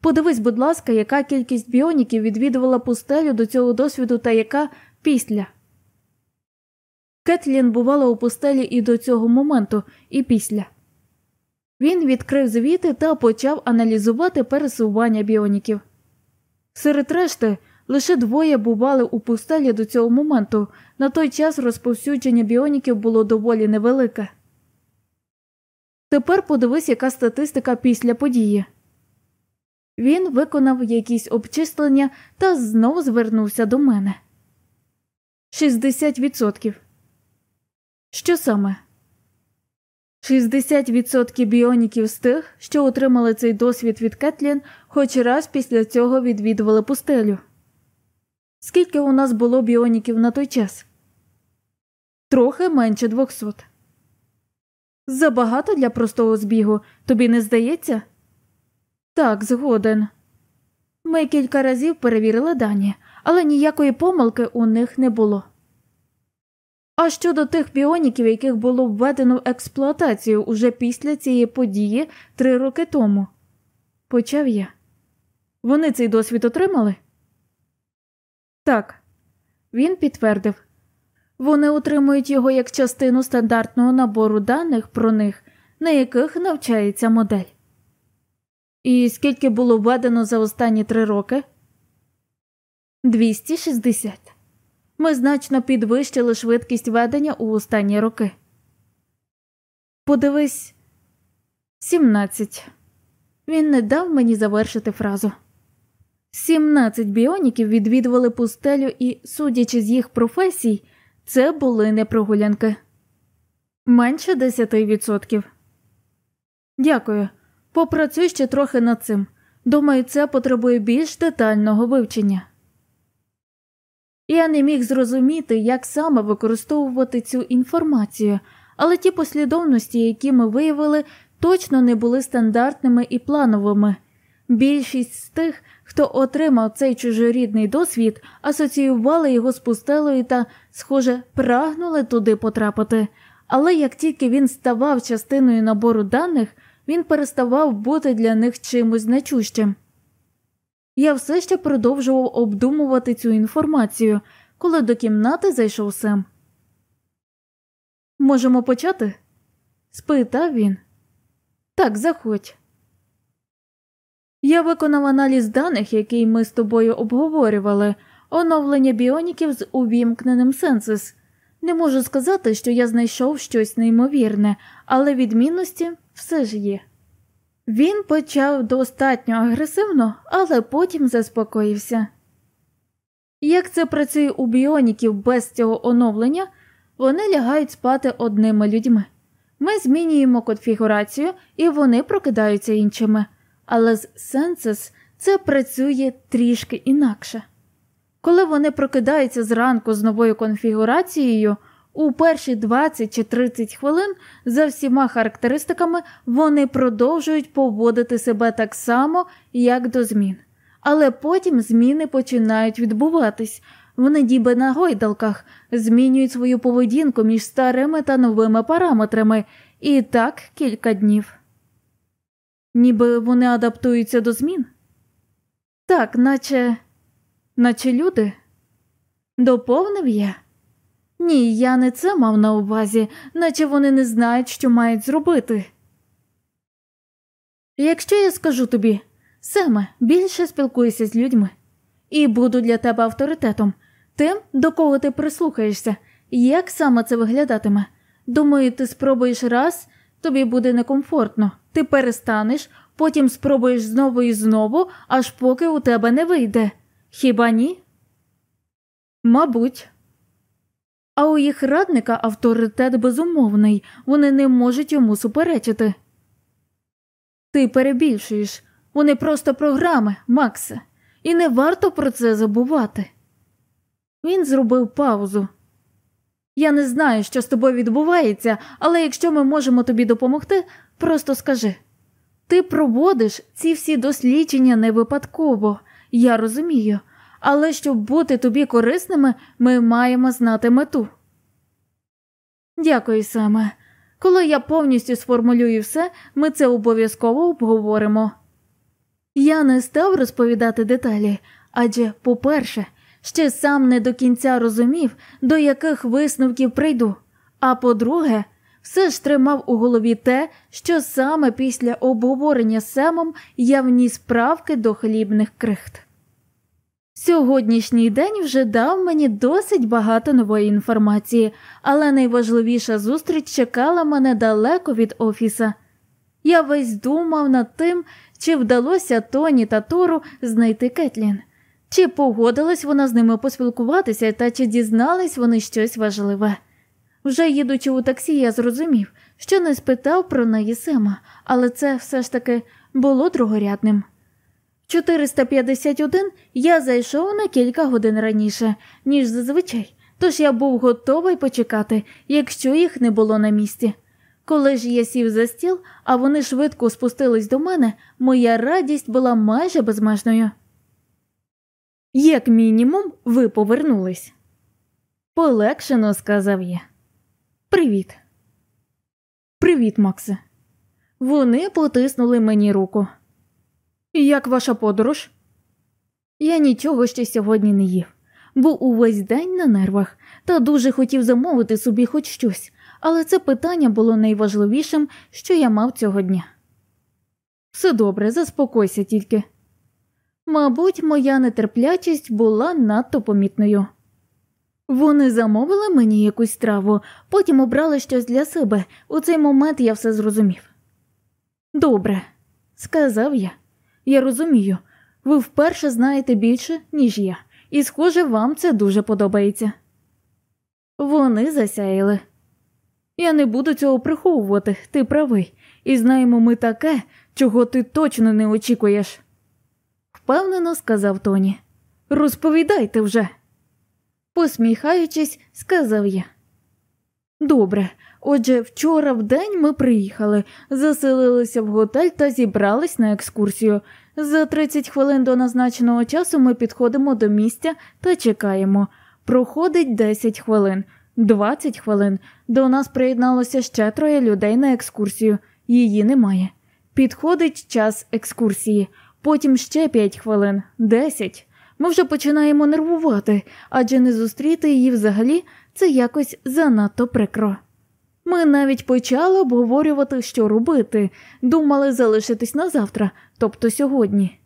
Подивись, будь ласка, яка кількість біоніків відвідувала пустелю до цього досвіду та яка після. Кетлін бувала у пустелі і до цього моменту, і після. Він відкрив звіти та почав аналізувати пересування біоніків. Серед решти лише двоє бували у пустелі до цього моменту, на той час розповсюдження біоніків було доволі невелике. Тепер подивись, яка статистика після події. Він виконав якісь обчислення та знову звернувся до мене. 60%. Що саме? 60% біоніків з тих, що отримали цей досвід від Кетлін, хоч раз після цього відвідували пустелю. Скільки у нас було біоніків на той час? Трохи менше 200. Забагато для простого збігу, тобі не здається? Так, згоден. Ми кілька разів перевірили дані, але ніякої помилки у них не було. А щодо тих біоніків, яких було введено в експлуатацію уже після цієї події три роки тому, почав я. Вони цей досвід отримали? Так, він підтвердив. Вони отримують його як частину стандартного набору даних про них, на яких навчається модель. І скільки було введено за останні три роки? 260 ми значно підвищили швидкість ведення у останні роки. Подивись, сімнадцять. Він не дав мені завершити фразу. Сімнадцять біоніків відвідували пустелю, і, судячи з їх професій, це були не прогулянки менше десяти відсотків. Дякую. Попрацюй ще трохи над цим. Думаю, це потребує більш детального вивчення. Я не міг зрозуміти, як саме використовувати цю інформацію, але ті послідовності, які ми виявили, точно не були стандартними і плановими. Більшість з тих, хто отримав цей чужорідний досвід, асоціювали його з пустелою та, схоже, прагнули туди потрапити. Але як тільки він ставав частиною набору даних, він переставав бути для них чимось значущим. Я все ще продовжував обдумувати цю інформацію, коли до кімнати зайшов Сем. Можемо почати? спитав він. Так, заходь. Я виконав аналіз даних, який ми з тобою обговорювали, оновлення біоніків з увімкненим сенсис. Не можу сказати, що я знайшов щось неймовірне, але відмінності все ж є. Він почав достатньо агресивно, але потім заспокоївся. Як це працює у біоніків без цього оновлення, вони лягають спати одними людьми. Ми змінюємо конфігурацію і вони прокидаються іншими, але з Сенсес це працює трішки інакше. Коли вони прокидаються зранку з новою конфігурацією, у перші 20 чи 30 хвилин за всіма характеристиками вони продовжують поводити себе так само, як до змін. Але потім зміни починають відбуватись. Вони ніби на гойдалках змінюють свою поведінку між старими та новими параметрами, і так кілька днів. Ніби вони адаптуються до змін? Так, наче, наче люди, доповнив я. Ні, я не це мав на увазі, наче вони не знають, що мають зробити. Якщо я скажу тобі, Семе, більше спілкуйся з людьми і буду для тебе авторитетом, тим, до кого ти прислухаєшся, як саме це виглядатиме. Думаю, ти спробуєш раз, тобі буде некомфортно, ти перестанеш, потім спробуєш знову і знову, аж поки у тебе не вийде. Хіба ні? Мабуть. А у їх радника авторитет безумовний, вони не можуть йому суперечити. Ти перебільшуєш, вони просто програми, Максе, і не варто про це забувати. Він зробив паузу. Я не знаю, що з тобою відбувається, але якщо ми можемо тобі допомогти, просто скажи ти проводиш ці всі дослідження не випадково, я розумію, але щоб бути тобі корисними, ми маємо знати мету. Дякую, Саме. Коли я повністю сформулюю все, ми це обов'язково обговоримо. Я не став розповідати деталі, адже, по-перше, ще сам не до кінця розумів, до яких висновків прийду, а по-друге, все ж тримав у голові те, що саме після обговорення з Семом я вніс правки до хлібних крихт. Сьогоднішній день вже дав мені досить багато нової інформації, але найважливіша зустріч чекала мене далеко від офіса. Я весь думав над тим, чи вдалося Тоні та Тору знайти Кетлін, чи погодилась вона з ними поспілкуватися та чи дізнались вони щось важливе. Вже їдучи у таксі, я зрозумів, що не спитав про неї Сема, але це все ж таки було другорядним. 451 я зайшов на кілька годин раніше, ніж зазвичай, тож я був готовий почекати, якщо їх не було на місці. Коли ж я сів за стіл, а вони швидко спустились до мене, моя радість була майже безмежною. Як мінімум, ви повернулись. Полегшено сказав я. Привіт. Привіт, Максе. Вони потиснули мені руку. Як ваша подорож? Я нічого ще сьогодні не їв, був увесь день на нервах та дуже хотів замовити собі хоч щось, але це питання було найважливішим, що я мав цього дня. Все добре, заспокойся тільки. Мабуть, моя нетерплячість була надто помітною. Вони замовили мені якусь страву, потім обрали щось для себе. У цей момент я все зрозумів. Добре, сказав я. Я розумію, ви вперше знаєте більше, ніж я, і, схоже, вам це дуже подобається. Вони засяяли. Я не буду цього приховувати, ти правий, і знаємо ми таке, чого ти точно не очікуєш. Впевнено сказав Тоні. Розповідайте вже. Посміхаючись, сказав я. Добре, отже, вчора в день ми приїхали, заселилися в готель та зібрались на екскурсію. За 30 хвилин до назначеного часу ми підходимо до місця та чекаємо. Проходить 10 хвилин, 20 хвилин. До нас приєдналося ще троє людей на екскурсію. Її немає. Підходить час екскурсії, потім ще 5 хвилин, 10. Ми вже починаємо нервувати, адже не зустріти її взагалі це якось занадто прикро. Ми навіть почали обговорювати, що робити, думали залишитись на завтра, тобто сьогодні.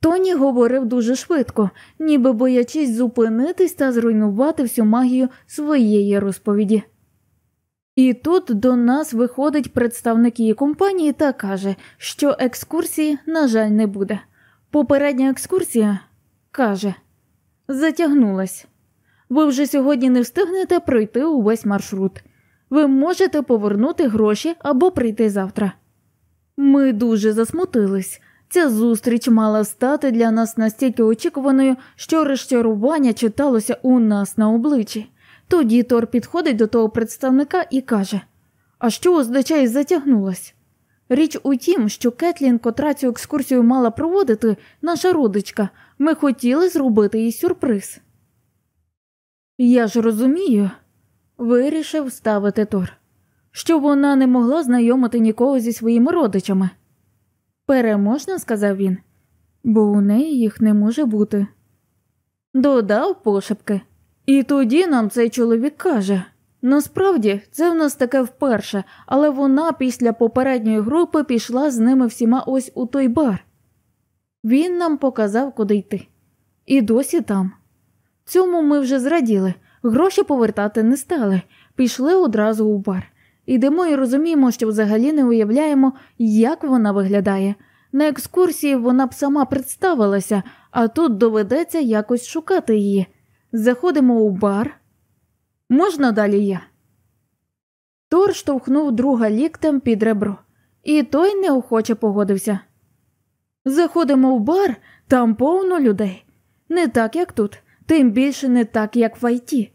Тоні говорив дуже швидко, ніби боячись зупинитись та зруйнувати всю магію своєї розповіді. І тут до нас виходить представник її компанії та каже, що екскурсії, на жаль, не буде. Попередня екскурсія каже затягнулась. Ви вже сьогодні не встигнете пройти увесь маршрут. Ви можете повернути гроші або прийти завтра. Ми дуже засмутились. Ця зустріч мала стати для нас настільки очікуваною, що розчарування читалося у нас на обличчі. Тоді Тор підходить до того представника і каже: А що означає затягнулась? Річ у тім, що Кетлін, котра цю екскурсію мала проводити, наша родичка, ми хотіли зробити їй сюрприз. Я ж розумію, вирішив ставити Тор, що вона не могла знайомити нікого зі своїми родичами. Переможно, сказав він, бо у неї їх не може бути. Додав пошепки. І тоді нам цей чоловік каже насправді це в нас таке вперше, але вона після попередньої групи пішла з ними всіма ось у той бар. Він нам показав, куди йти. І досі там. Цьому ми вже зраділи, гроші повертати не стали, пішли одразу у бар. Ідемо і розуміємо, що взагалі не уявляємо, як вона виглядає. На екскурсії вона б сама представилася, а тут доведеться якось шукати її. Заходимо у бар. Можна далі я? Тор штовхнув друга ліктем під ребро, і той неохоче погодився. Заходимо в бар, там повно людей. Не так, як тут, тим більше не так, як в Айті.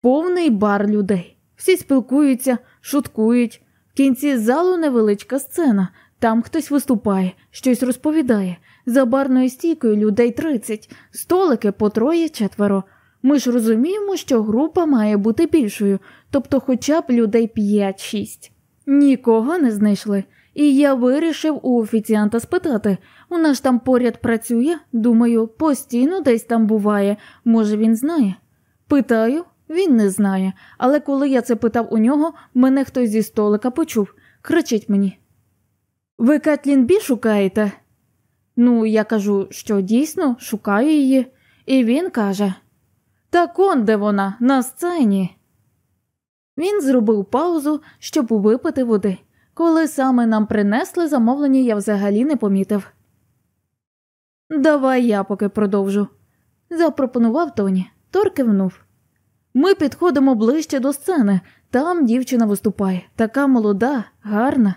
Повний бар людей. Всі спілкуються, шуткують. В кінці залу невеличка сцена, там хтось виступає, щось розповідає. За барною стійкою людей 30, столики по троє четверо. Ми ж розуміємо, що група має бути більшою, тобто хоча б людей 5-6. Нікого не знайшли, і я вирішив у офіціанта спитати вона ж там поряд працює, думаю, постійно десь там буває, може, він знає. Питаю, він не знає, але коли я це питав у нього, мене хтось зі столика почув, кричить мені. Ви Кетлін Бі шукаєте? Ну, я кажу, що дійсно шукаю її, і він каже Так он де вона, на сцені. Він зробив паузу, щоб випити води. Коли саме нам принесли замовлення, я взагалі не помітив. Давай я поки продовжу, запропонував Тоні. Тор кивнув. Ми підходимо ближче до сцени. Там дівчина виступає, така молода, гарна.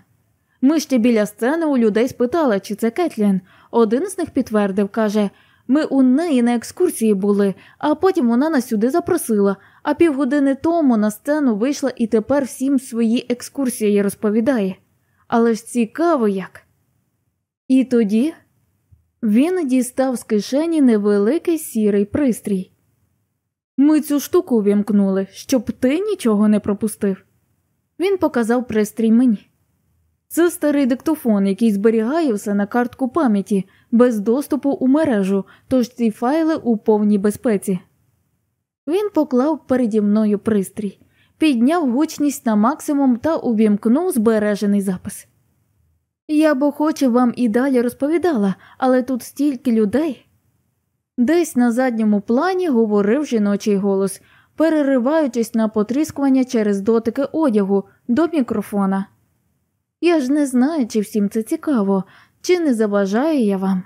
Ми ще біля сцени у людей спитали, чи це Кетлін. Один з них підтвердив, каже, ми у неї на екскурсії були, а потім вона нас сюди запросила, а півгодини тому на сцену вийшла і тепер всім свої екскурсії розповідає. Але ж цікаво як. І тоді він дістав з кишені невеликий сірий пристрій. Ми цю штуку вімкнули, щоб ти нічого не пропустив. Він показав пристрій мені. Це старий диктофон, який зберігає все на картку пам'яті, без доступу у мережу, тож ці файли у повній безпеці. Він поклав переді мною пристрій, підняв гучність на максимум та увімкнув збережений запис. Я б охоче вам і далі розповідала, але тут стільки людей. Десь на задньому плані говорив жіночий голос, перериваючись на потріскування через дотики одягу до мікрофона. Я ж не знаю, чи всім це цікаво, чи не заважаю я вам.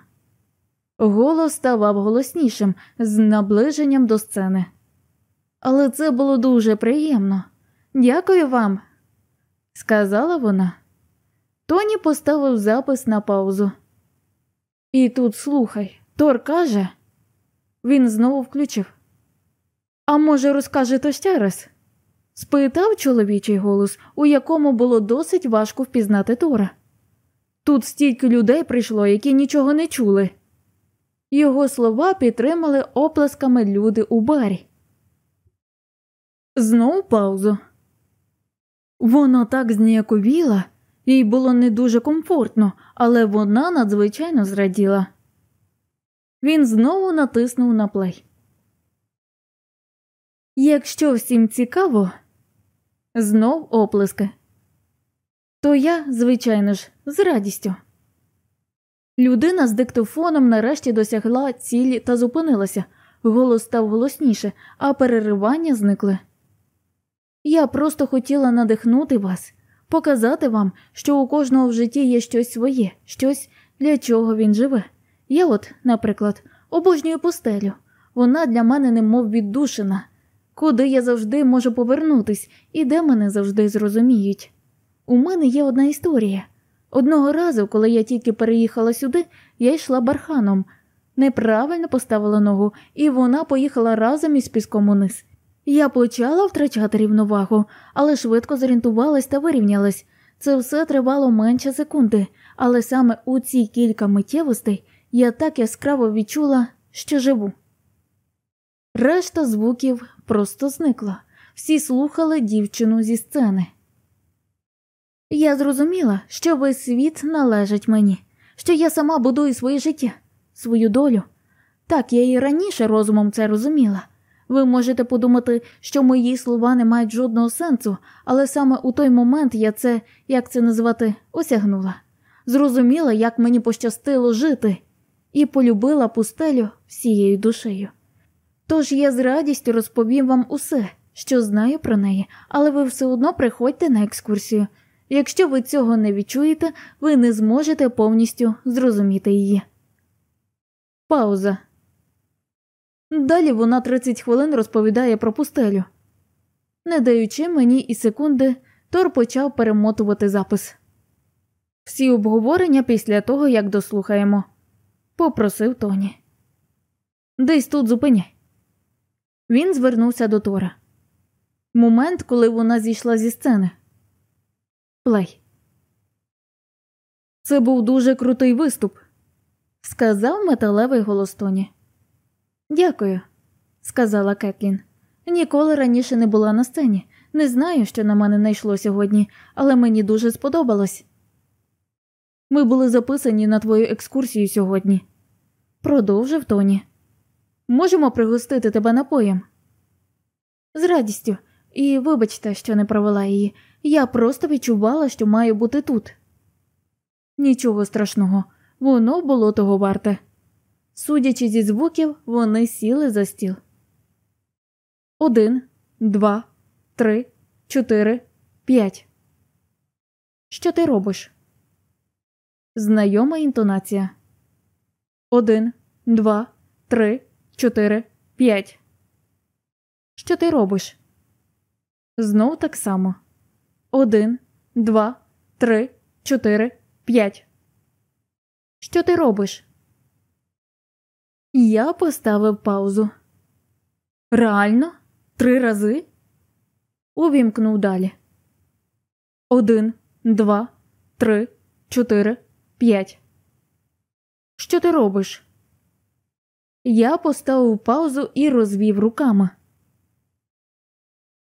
Голос ставав голоснішим з наближенням до сцени. Але це було дуже приємно. Дякую вам, сказала вона. Тоні поставив запис на паузу. І тут слухай, Тор каже, він знову включив. А може, розкажете ще раз? Спитав чоловічий голос, у якому було досить важко впізнати Тора. Тут стільки людей прийшло, які нічого не чули. Його слова підтримали оплесками люди у барі. Знову паузу. Вона так зніяковіла, їй було не дуже комфортно, але вона надзвичайно зраділа. Він знову натиснув на плей. Якщо всім цікаво, знов оплески, то я, звичайно ж, з радістю. Людина з диктофоном нарешті досягла цілі та зупинилася. Голос став голосніше, а переривання зникли. Я просто хотіла надихнути вас, показати вам, що у кожного в житті є щось своє, щось для чого він живе. Я, от, наприклад, обожнюю пустелю. Вона для мене немов віддушина, куди я завжди можу повернутись і де мене завжди зрозуміють. У мене є одна історія. Одного разу, коли я тільки переїхала сюди, я йшла барханом, неправильно поставила ногу, і вона поїхала разом із піском униз. Я почала втрачати рівновагу, але швидко зорієнтувалась та вирівнялась. Це все тривало менше секунди, але саме у ці кілька миттєвостей я так яскраво відчула, що живу. Решта звуків просто зникла, всі слухали дівчину зі сцени. Я зрозуміла, що весь світ належить мені, що я сама будую своє життя, свою долю. Так я і раніше розумом це розуміла. Ви можете подумати, що мої слова не мають жодного сенсу, але саме у той момент я це, як це назвати, осягнула, зрозуміла, як мені пощастило жити, і полюбила пустелю всією душею. Тож я з радістю розповім вам усе, що знаю про неї, але ви все одно приходьте на екскурсію. Якщо ви цього не відчуєте, ви не зможете повністю зрозуміти її. Пауза. Далі вона 30 хвилин розповідає про пустелю. Не даючи мені і секунди, Тор почав перемотувати запис. Всі обговорення після того, як дослухаємо, попросив Тоні. Десь тут зупиняй. Він звернувся до Тора. Момент, коли вона зійшла зі сцени. Плей. Це був дуже крутий виступ, сказав металевий голос Тоні. Дякую, сказала Кетлін. Ніколи раніше не була на сцені. Не знаю, що на мене найшло сьогодні, але мені дуже сподобалось. Ми були записані на твою екскурсію сьогодні, продовжив Тоні. Можемо пригостити тебе напоєм? З радістю, і вибачте, що не провела її. Я просто відчувала, що маю бути тут. Нічого страшного, воно було того варте. Судячи зі звуків, вони сіли за стіл. Один, два, три, чотири, п'ять. Що ти робиш? Знайома інтонація. Один, два, три, чотири, п'ять. Що ти робиш? Знов так само. Один, два, три, чотири, п'ять. Що ти робиш? Я поставив паузу. Реально? Три рази? Увімкнув далі. Один, два, три, чотири, п'ять. Що ти робиш? Я поставив паузу і розвів руками.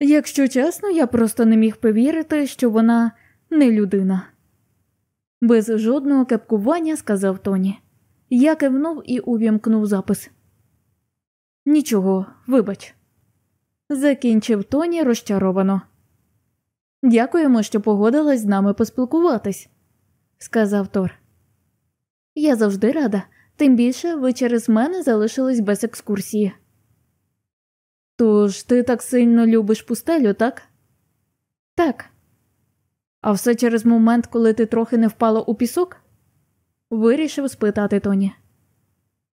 Якщо чесно, я просто не міг повірити, що вона не людина. Без жодного кепкування сказав Тоні. Я кивнув і увімкнув запис. Нічого, вибач, закінчив Тоні розчаровано. Дякуємо, що погодилась з нами поспілкуватись, сказав Тор. Я завжди рада, тим більше ви через мене залишились без екскурсії. Тож ти так сильно любиш пустелю, так? Так. А все через момент, коли ти трохи не впала у пісок? Вирішив спитати Тоні.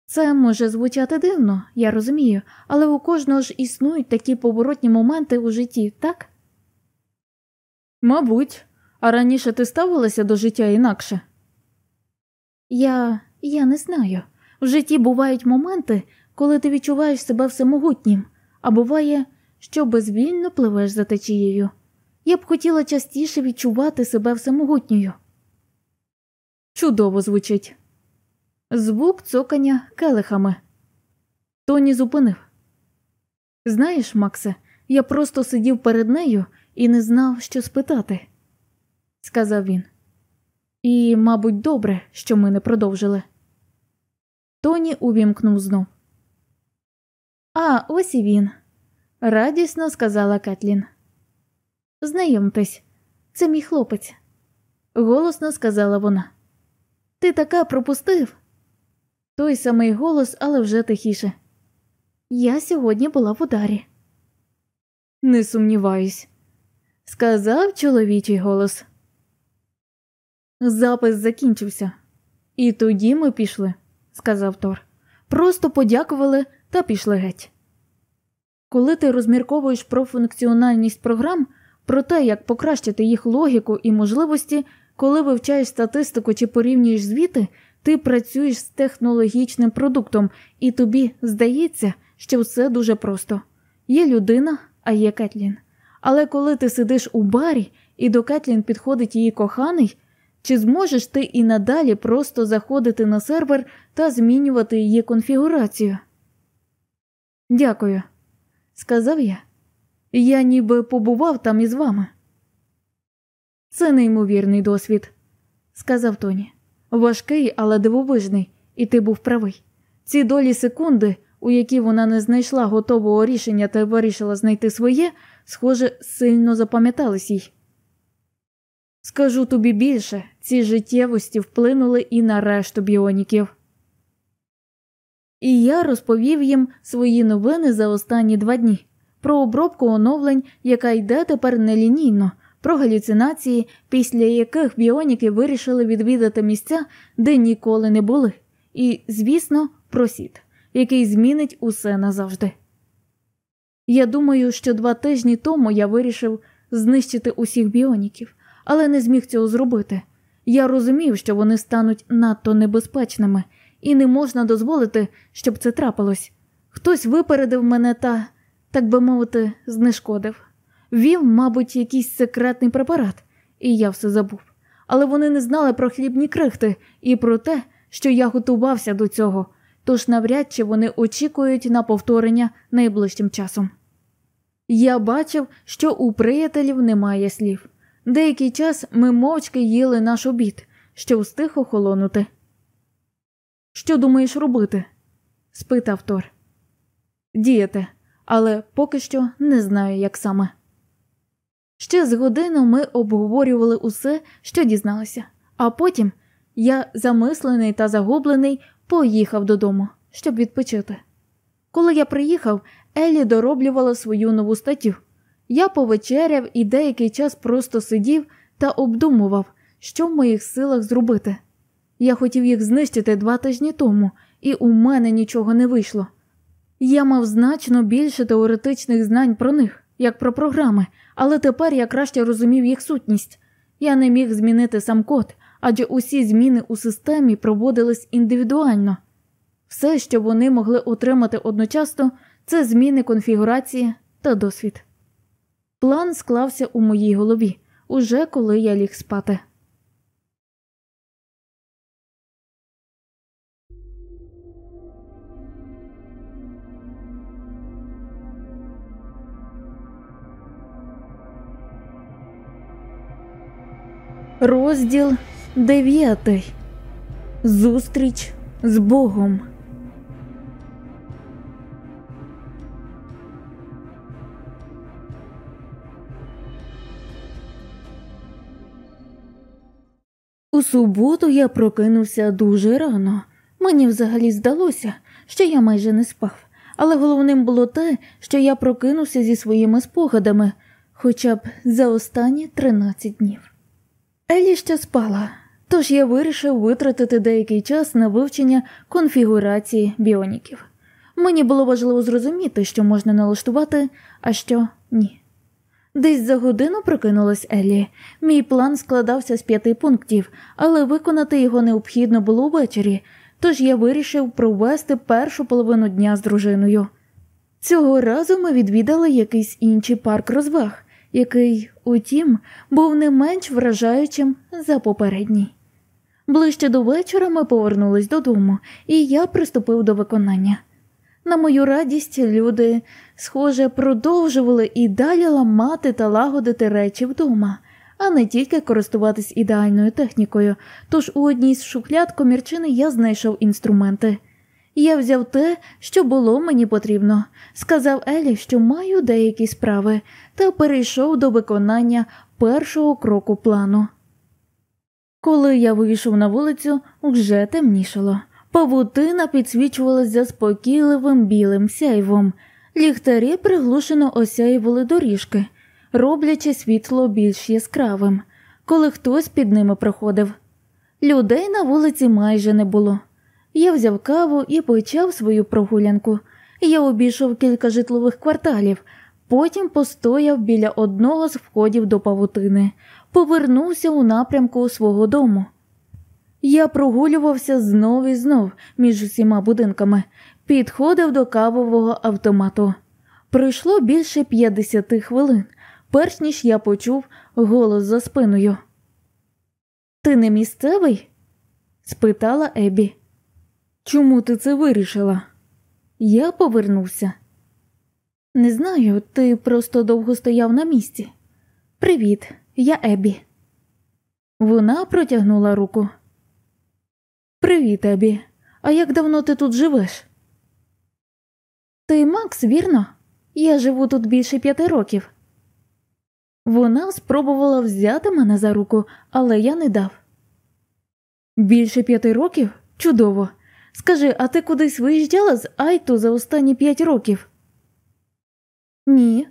Це може звучати дивно, я розумію, але у кожного ж існують такі поворотні моменти у житті, так? Мабуть, а раніше ти ставилася до життя інакше? Я я не знаю. В житті бувають моменти, коли ти відчуваєш себе всемогутнім, а буває, що безвільно пливеш за течією. Я б хотіла частіше відчувати себе всемогутньою. Чудово звучить. Звук цокання келихами. Тоні зупинив. Знаєш, Максе, я просто сидів перед нею і не знав, що спитати, сказав він. І, мабуть, добре, що ми не продовжили. Тоні увімкнув знов. А ось і він, радісно сказала Кетлін. Знайомтесь, це мій хлопець, голосно сказала вона. Ти така пропустив? Той самий голос, але вже тихіше. Я сьогодні була в ударі. Не сумніваюсь, сказав чоловічий голос. Запис закінчився, і тоді ми пішли, сказав Тор. Просто подякували та пішли геть. Коли ти розмірковуєш про функціональність програм, про те, як покращити їх логіку і можливості, коли вивчаєш статистику чи порівнюєш звіти, ти працюєш з технологічним продуктом, і тобі здається, що все дуже просто. Є людина, а є Кетлін. Але коли ти сидиш у барі і до Кетлін підходить її коханий, чи зможеш ти і надалі просто заходити на сервер та змінювати її конфігурацію? Дякую, сказав я. Я ніби побував там із вами. Це неймовірний досвід, сказав Тоні. Важкий, але дивовижний, і ти був правий. Ці долі секунди, у які вона не знайшла готового рішення та вирішила знайти своє, схоже, сильно запам'ятались їй. Скажу тобі більше, ці життєвості вплинули і на решту біоніків. І я розповів їм свої новини за останні два дні про обробку оновлень, яка йде тепер нелінійно, про галюцинації, після яких біоніки вирішили відвідати місця, де ніколи не були, і, звісно, про сіт, який змінить усе назавжди. Я думаю, що два тижні тому я вирішив знищити усіх біоніків, але не зміг цього зробити. Я розумів, що вони стануть надто небезпечними, і не можна дозволити, щоб це трапилось. Хтось випередив мене та, так би мовити, знешкодив. Вів, мабуть, якийсь секретний препарат, і я все забув. Але вони не знали про хлібні крихти і про те, що я готувався до цього, тож навряд чи вони очікують на повторення найближчим часом. Я бачив, що у приятелів немає слів. Деякий час ми мовчки їли наш обід, що встиг охолонути. Що думаєш робити? спитав Тор. Діяти, але поки що не знаю, як саме. Ще з годину ми обговорювали усе, що дізналися, а потім я, замислений та загублений, поїхав додому, щоб відпочити. Коли я приїхав, Елі дороблювала свою нову статтю. Я повечеряв і деякий час просто сидів та обдумував, що в моїх силах зробити. Я хотів їх знищити два тижні тому, і у мене нічого не вийшло. Я мав значно більше теоретичних знань про них, як про програми, але тепер я краще розумів їх сутність. Я не міг змінити сам код, адже усі зміни у системі проводились індивідуально. Все, що вони могли отримати одночасно, це зміни конфігурації та досвід. План склався у моїй голові уже коли я ліг спати. Розділ дев'ятий. Зустріч з Богом. У суботу я прокинувся дуже рано. Мені взагалі здалося, що я майже не спав, але головним було те, що я прокинувся зі своїми спогадами хоча б за останні 13 днів. Елі ще спала, тож я вирішив витратити деякий час на вивчення конфігурації біоніків. Мені було важливо зрозуміти, що можна налаштувати, а що ні. Десь за годину прокинулась Еллі. Мій план складався з п'яти пунктів, але виконати його необхідно було ввечері, тож я вирішив провести першу половину дня з дружиною. Цього разу ми відвідали якийсь інший парк розваг, який, утім, був не менш вражаючим за попередній. Ближче до вечора ми повернулись додому, і я приступив до виконання. На мою радість, люди, схоже, продовжували і далі ламати та лагодити речі вдома, а не тільки користуватись ідеальною технікою. Тож у одній з шухляд комірчини я знайшов інструменти. Я взяв те, що було мені потрібно, сказав Елі, що маю деякі справи, та перейшов до виконання першого кроку плану. Коли я вийшов на вулицю, вже темнішало. Павутина підсвічувалась заспокійливим білим сяйвом, ліхтарі приглушено осяювали доріжки, роблячи світло більш яскравим, коли хтось під ними проходив. Людей на вулиці майже не було. Я взяв каву і почав свою прогулянку. Я обійшов кілька житлових кварталів, потім постояв біля одного з входів до павутини, повернувся у напрямку свого дому. Я прогулювався знов і знов між усіма будинками, підходив до кавового автомату. Пройшло більше 50 хвилин, перш ніж я почув голос за спиною. Ти не місцевий? спитала Ебі. Чому ти це вирішила? Я повернувся. Не знаю, ти просто довго стояв на місці. Привіт, я Ебі. Вона протягнула руку. Привіт, Ебі. А як давно ти тут живеш? Ти Макс, вірно? Я живу тут більше п'яти років. Вона спробувала взяти мене за руку, але я не дав. Більше п'яти років? Чудово. Скажи, а ти кудись виїжджала з Айту за останні п'ять років? Ні.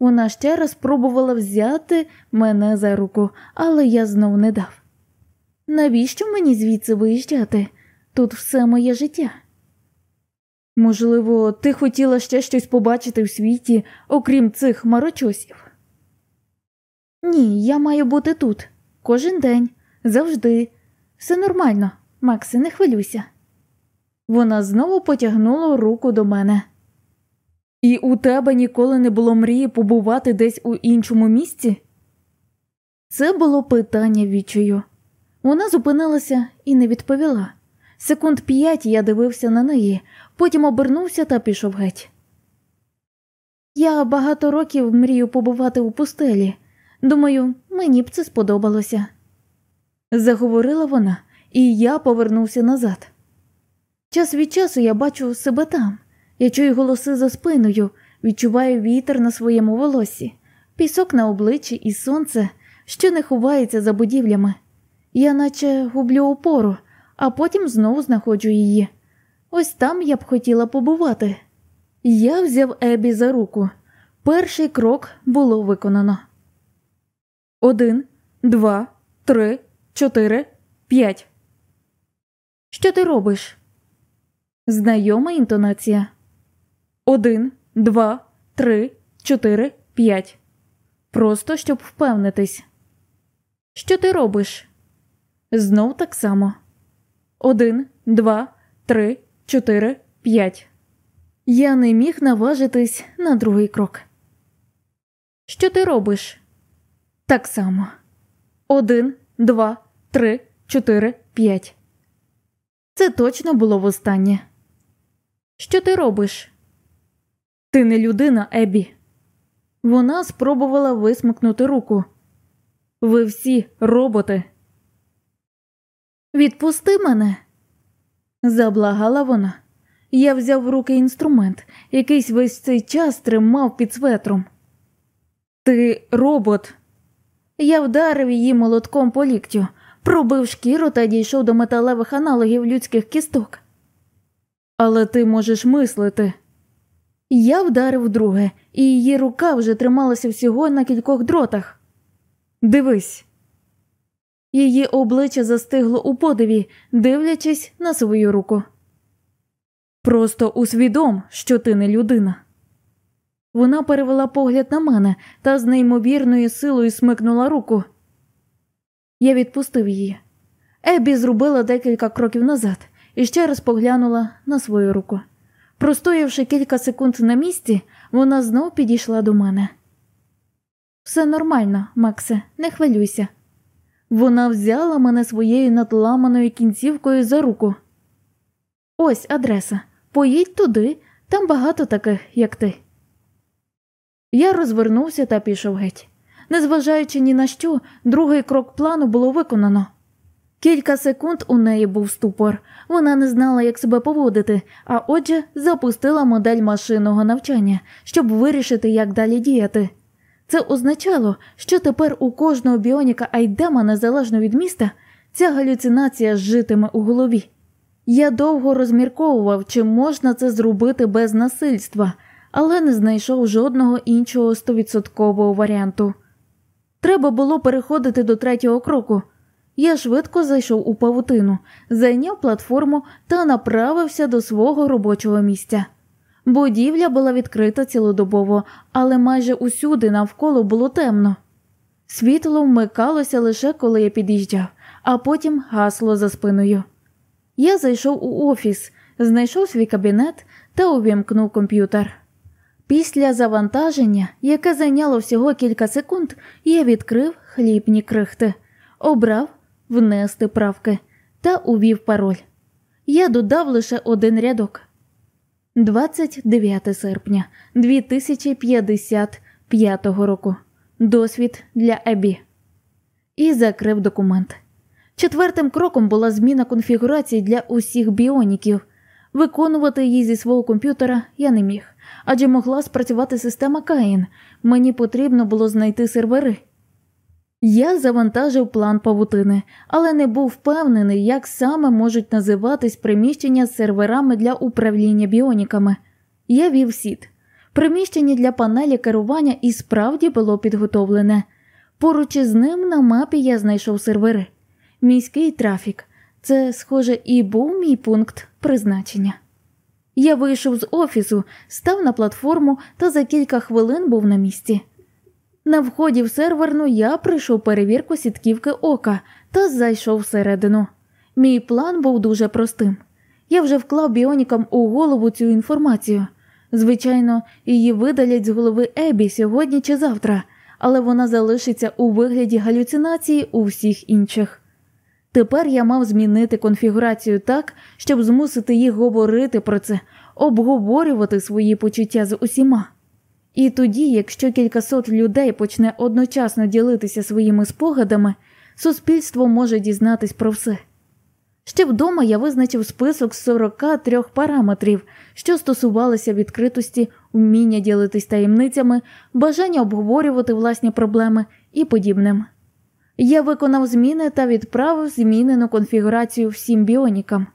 Вона ще раз спробувала взяти мене за руку, але я знов не дав. Навіщо мені звідси виїжджати? Тут все моє життя. Можливо, ти хотіла ще щось побачити в світі, окрім цих марочосів? Ні, я маю бути тут кожен день, завжди. Все нормально, Макси, не хвилюйся. Вона знову потягнула руку до мене. І у тебе ніколи не було мрії побувати десь у іншому місці? Це було питання відчаю. Вона зупинилася і не відповіла. Секунд п'ять я дивився на неї, потім обернувся та пішов геть. Я багато років мрію побувати у пустелі. Думаю, мені б це сподобалося. Заговорила вона, і я повернувся назад. Час від часу я бачу себе там, я чую голоси за спиною, відчуваю вітер на своєму волосі, пісок на обличчі і сонце, що не ховається за будівлями. Я наче гублю опору, а потім знову знаходжу її. Ось там я б хотіла побувати. Я взяв Ебі за руку. Перший крок було виконано. Один, два, три, чотири, п'ять. Що ти робиш? Знайома інтонація. Один, два, три, чотири, п'ять. Просто щоб впевнитись. Що ти робиш? Знов так само. Один, два, три, чотири, п'ять. Я не міг наважитись на другий крок. Що ти робиш? Так само. Один, два, три, чотири, п'ять. Це точно було востаннє. Що ти робиш? Ти не людина, Ебі. Вона спробувала висмикнути руку. Ви всі роботи. Відпусти мене, заблагала вона. Я взяв в руки інструмент, якийсь весь цей час тримав під светром. Ти робот. Я вдарив її молотком по ліктю, пробив шкіру та дійшов до металевих аналогів людських кісток. Але ти можеш мислити. Я вдарив друге, і її рука вже трималася всього на кількох дротах. Дивись. Її обличчя застигло у подиві, дивлячись на свою руку. Просто усвідом, що ти не людина. Вона перевела погляд на мене та з неймовірною силою смикнула руку. Я відпустив її. Ебі зробила декілька кроків назад і ще раз поглянула на свою руку. Простоявши кілька секунд на місці, вона знов підійшла до мене. Все нормально, Максе, не хвилюйся. Вона взяла мене своєю надламаною кінцівкою за руку. Ось адреса. Поїдь туди, там багато таких, як ти. Я розвернувся та пішов геть. Незважаючи ні на що, другий крок плану було виконано. Кілька секунд у неї був ступор, вона не знала, як себе поводити, а отже, запустила модель машинного навчання, щоб вирішити, як далі діяти. Це означало, що тепер у кожного біоніка Айдема, незалежно від міста, ця галюцинація житиме у голові. Я довго розмірковував, чи можна це зробити без насильства, але не знайшов жодного іншого стовідсоткового варіанту. Треба було переходити до третього кроку. Я швидко зайшов у павутину, зайняв платформу та направився до свого робочого місця. Будівля була відкрита цілодобово, але майже усюди навколо було темно. Світло вмикалося лише коли я під'їжджав, а потім гасло за спиною. Я зайшов у офіс, знайшов свій кабінет та увімкнув комп'ютер. Після завантаження, яке зайняло всього кілька секунд, я відкрив хлібні крихти, обрав внести правки та увів пароль. Я додав лише один рядок. 29 серпня 2055 року. Досвід для Ебі. І закрив документ. Четвертим кроком була зміна конфігурації для усіх біоніків. Виконувати її зі свого комп'ютера я не міг, адже могла спрацювати система Каїн. Мені потрібно було знайти сервери. Я завантажив план павутини, але не був впевнений, як саме можуть називатись приміщення з серверами для управління біоніками. Я вів сіт. Приміщення для панелі керування і справді було підготовлене. Поруч із ним на мапі я знайшов сервери. Міський трафік. Це, схоже, і був мій пункт призначення. Я вийшов з офісу, став на платформу та за кілька хвилин був на місці. На вході в серверну я прийшов перевірку сітківки ока та зайшов всередину. Мій план був дуже простим. Я вже вклав біонікам у голову цю інформацію. Звичайно, її видалять з голови Ебі сьогодні чи завтра, але вона залишиться у вигляді галюцинації у всіх інших. Тепер я мав змінити конфігурацію так, щоб змусити їх говорити про це, обговорювати свої почуття з усіма. І тоді, якщо кількасот людей почне одночасно ділитися своїми спогадами, суспільство може дізнатись про все. Ще вдома я визначив список з 43 параметрів, що стосувалися відкритості, вміння ділитись таємницями, бажання обговорювати власні проблеми і подібним. Я виконав зміни та відправив змінену конфігурацію всім біонікам.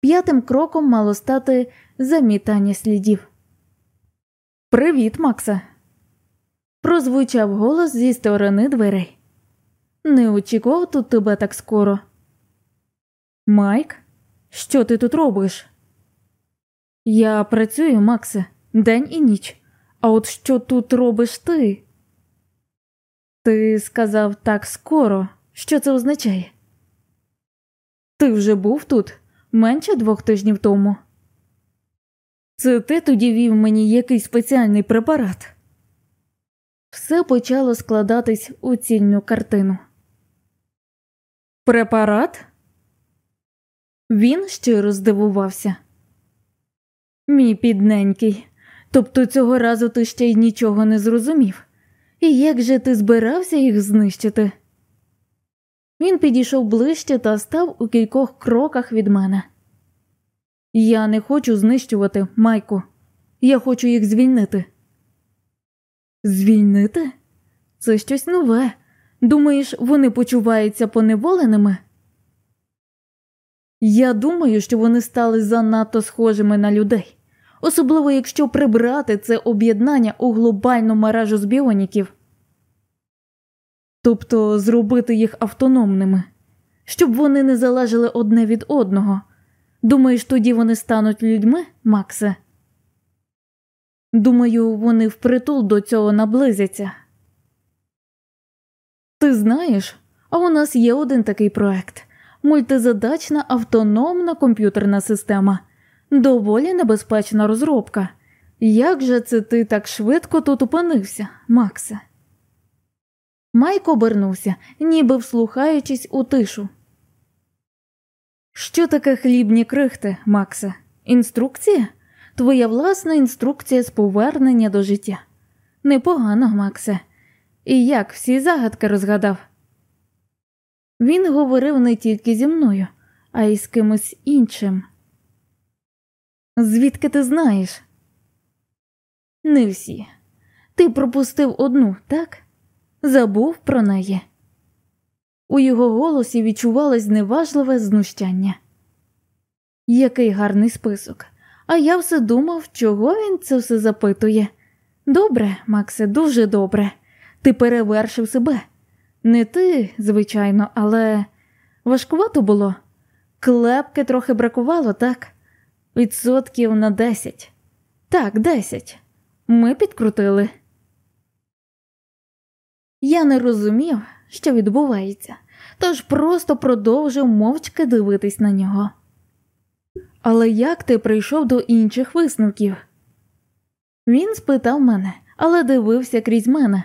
П'ятим кроком мало стати замітання слідів. Привіт, Макса. Прозвучав голос зі сторони дверей. Не очікував тут тебе так скоро. Майк, що ти тут робиш? Я працюю, Максе, день і ніч. А от що тут робиш ти? Ти сказав так скоро. Що це означає? Ти вже був тут менше двох тижнів тому. Це ти тоді вів мені якийсь спеціальний препарат. Все почало складатись у цільну картину. Препарат? Він щиро здивувався. Мій підненький. Тобто цього разу ти ще й нічого не зрозумів. І як же ти збирався їх знищити? Він підійшов ближче та став у кількох кроках від мене. Я не хочу знищувати Майку. Я хочу їх звільнити. Звільнити? Це щось нове. Думаєш, вони почуваються поневоленими? Я думаю, що вони стали занадто схожими на людей, особливо якщо прибрати це об'єднання у глобальну мережу з біоніків, тобто зробити їх автономними, щоб вони не залежали одне від одного. Думаєш, тоді вони стануть людьми, Максе? Думаю, вони впритул до цього наблизяться. Ти знаєш, а у нас є один такий проект мультизадачна автономна комп'ютерна система, доволі небезпечна розробка. Як же це ти так швидко тут опинився, Максе? Майк обернувся, ніби вслухаючись у тишу. Що таке хлібні крихти, Максе? Інструкція? Твоя власна інструкція з повернення до життя. Непогано, Максе. І як всі загадки розгадав? Він говорив не тільки зі мною, а й з кимось іншим. Звідки ти знаєш? Не всі. Ти пропустив одну, так? Забув про неї. У його голосі відчувалось неважливе знущання. Який гарний список. А я все думав, чого він це все запитує. Добре, Максе, дуже добре. Ти перевершив себе. Не ти, звичайно, але важкувато було. Клепки трохи бракувало, так? Відсотків на десять. Так, десять. Ми підкрутили. Я не розумів, що відбувається, тож просто продовжив мовчки дивитись на нього. Але як ти прийшов до інших висновків? Він спитав мене, але дивився крізь мене.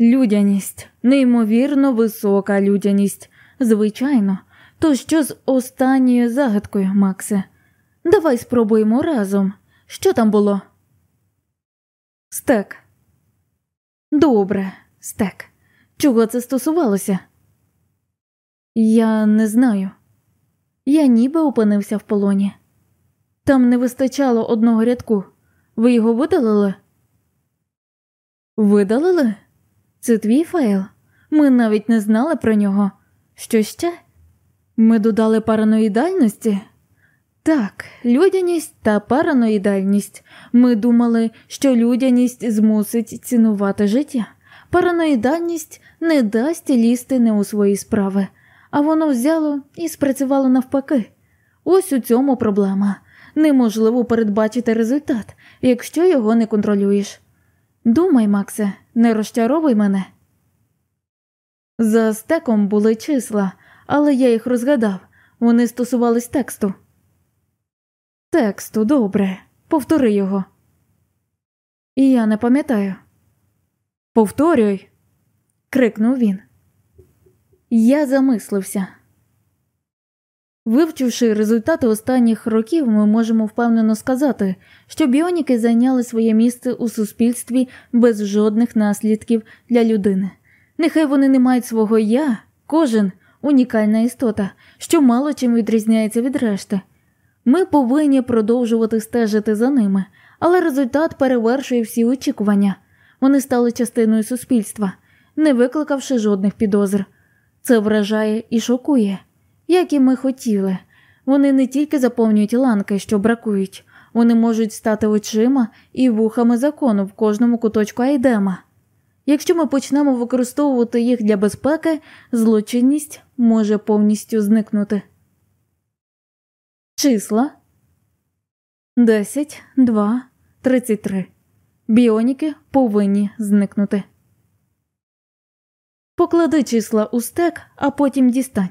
Людяність, неймовірно висока людяність, звичайно, то що з останньою загадкою, Максе? Давай спробуємо разом. Що там було? Стек. Добре, стек. Чого це стосувалося? Я не знаю. Я ніби опинився в полоні. Там не вистачало одного рядку. Ви його видалили? Видалили? Це твій файл? Ми навіть не знали про нього. Що ще? Ми додали параноїдальності? Так, людяність та параноїдальність. Ми думали, що людяність змусить цінувати життя. Параноїдальність не дасть лізти не у свої справи, а воно взяло і спрацювало навпаки. Ось у цьому проблема. Неможливо передбачити результат, якщо його не контролюєш. Думай, Максе, не розчаровуй мене. За стеком були числа, але я їх розгадав. Вони стосувались тексту. Тексту, добре, повтори його. І я не пам'ятаю. Повторюй, крикнув він. Я замислився. Вивчивши результати останніх років, ми можемо впевнено сказати, що біоніки зайняли своє місце у суспільстві без жодних наслідків для людини. Нехай вони не мають свого я, кожен унікальна істота, що мало чим відрізняється від решти. Ми повинні продовжувати стежити за ними, але результат перевершує всі очікування. Вони стали частиною суспільства, не викликавши жодних підозр. Це вражає і шокує як і ми хотіли. Вони не тільки заповнюють ланки, що бракують, вони можуть стати очима і вухами закону в кожному куточку айдема. Якщо ми почнемо використовувати їх для безпеки, злочинність може повністю зникнути. Числа 10, 2, 33. Біоніки повинні зникнути. Поклади числа у стек, а потім дістань.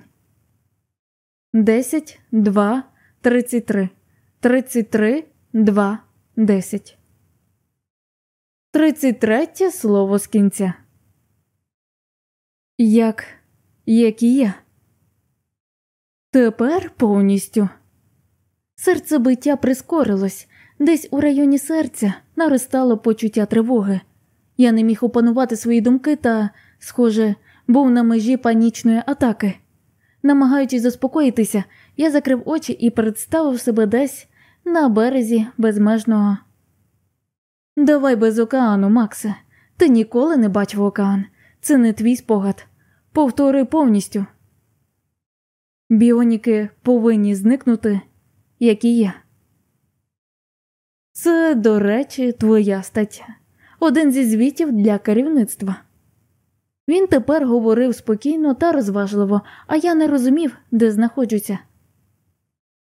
10, 2, 33, 33, 2, 10. 33 слово з кінця. Як, як і я. Тепер повністю. Серцебиття прискорилось, десь у районі серця наростало почуття тривоги. Я не міг опанувати свої думки та, схоже, був на межі панічної атаки. Намагаючись заспокоїтися, я закрив очі і представив себе десь на березі безмежного. Давай без океану, Максе, ти ніколи не бачив океан. Це не твій спогад. Повтори повністю. Біоніки повинні зникнути, як і я. Це, до речі, твоя стаття, один зі звітів для керівництва. Він тепер говорив спокійно та розважливо, а я не розумів, де знаходжуся.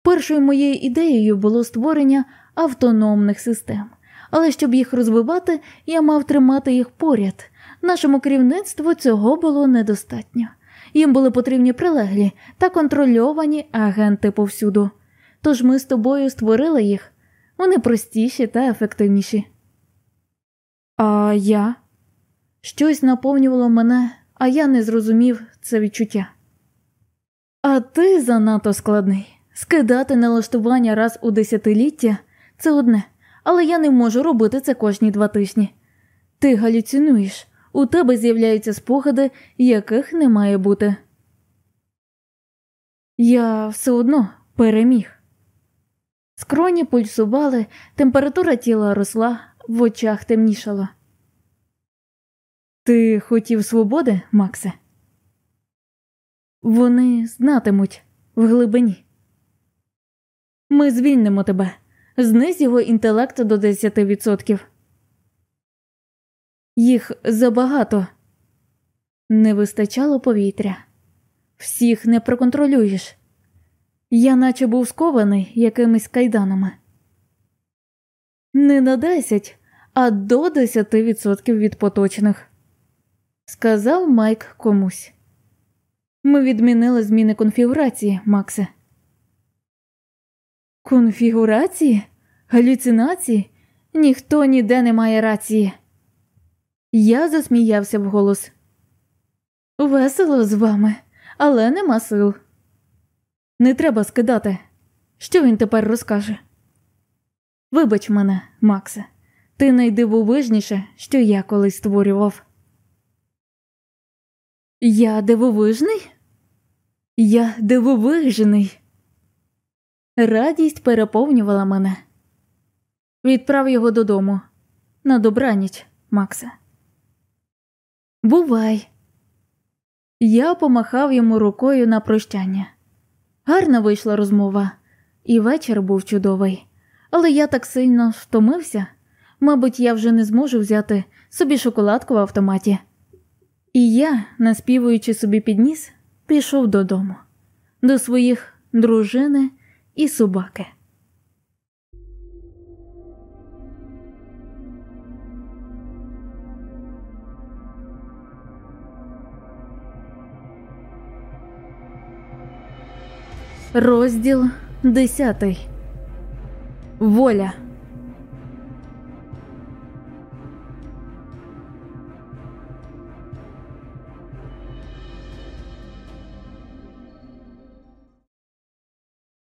Першою моєю ідеєю було створення автономних систем, але щоб їх розвивати, я мав тримати їх поряд. Нашому керівництву цього було недостатньо. Їм були потрібні прилеглі та контрольовані агенти повсюду. Тож ми з тобою створили їх, вони простіші та ефективніші. А я щось наповнювало мене, а я не зрозумів це відчуття. А ти занадто складний. Скидати налаштування раз у десятиліття це одне, але я не можу робити це кожні два тижні. Ти галюцинуєш, у тебе з'являються спогади, яких не має бути. Я все одно переміг. Скроні пульсували, температура тіла росла, в очах темнішала. Ти хотів свободи, Максе? Вони знатимуть в глибині. Ми звільнимо тебе, зниз його інтелект до 10%. Їх забагато не вистачало повітря. Всіх не проконтролюєш. Я наче був скований якимись кайданами. Не на 10, а до 10% від поточних, сказав Майк комусь. Ми відмінили зміни конфігурації, Максе. Конфігурації? Галюцинації? Ніхто ніде не має рації. Я засміявся вголос. Весело з вами, але нема сил. Не треба скидати. Що він тепер розкаже? Вибач мене, Максе, ти найдивовижніше, що я колись створював. Я дивовижний? Я дивовижний. Радість переповнювала мене. Відправ його додому. На добраніч, Максе. Бувай. Я помахав йому рукою на прощання. Гарна вийшла розмова, і вечір був чудовий, але я так сильно втомився, мабуть, я вже не зможу взяти собі шоколадку в автоматі. І я, наспівуючи собі підніс, пішов додому, до своїх дружини і собаки. Розділ десятий Воля.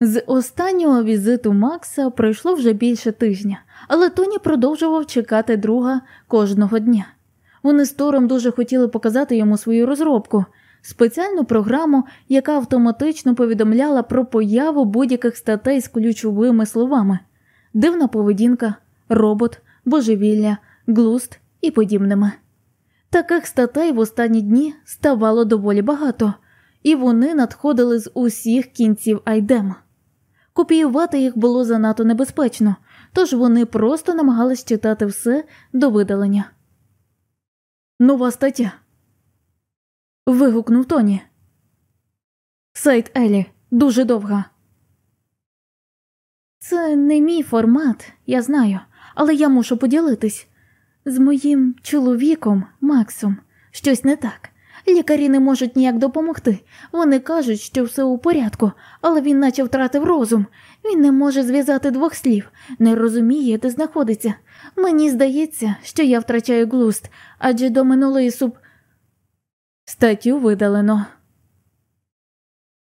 З останнього візиту Макса пройшло вже більше тижня, але Тоні продовжував чекати друга кожного дня. Вони з Тором дуже хотіли показати йому свою розробку, спеціальну програму, яка автоматично повідомляла про появу будь-яких статей з ключовими словами: дивна поведінка, робот, божевілля, глуст і подібними. Таких статей в останні дні ставало доволі багато, і вони надходили з усіх кінців айдема. Копіювати їх було занадто небезпечно, тож вони просто намагались читати все до видалення. Нова стаття вигукнув Тоні. Сайт Елі дуже довга. Це не мій формат, я знаю, але я мушу поділитись. З моїм чоловіком, Максом, щось не так. Лікарі не можуть ніяк допомогти. Вони кажуть, що все у порядку, але він наче втратив розум. Він не може зв'язати двох слів, не розуміє, де знаходиться. Мені здається, що я втрачаю глуст, адже до минулої суб. Статтю видалено.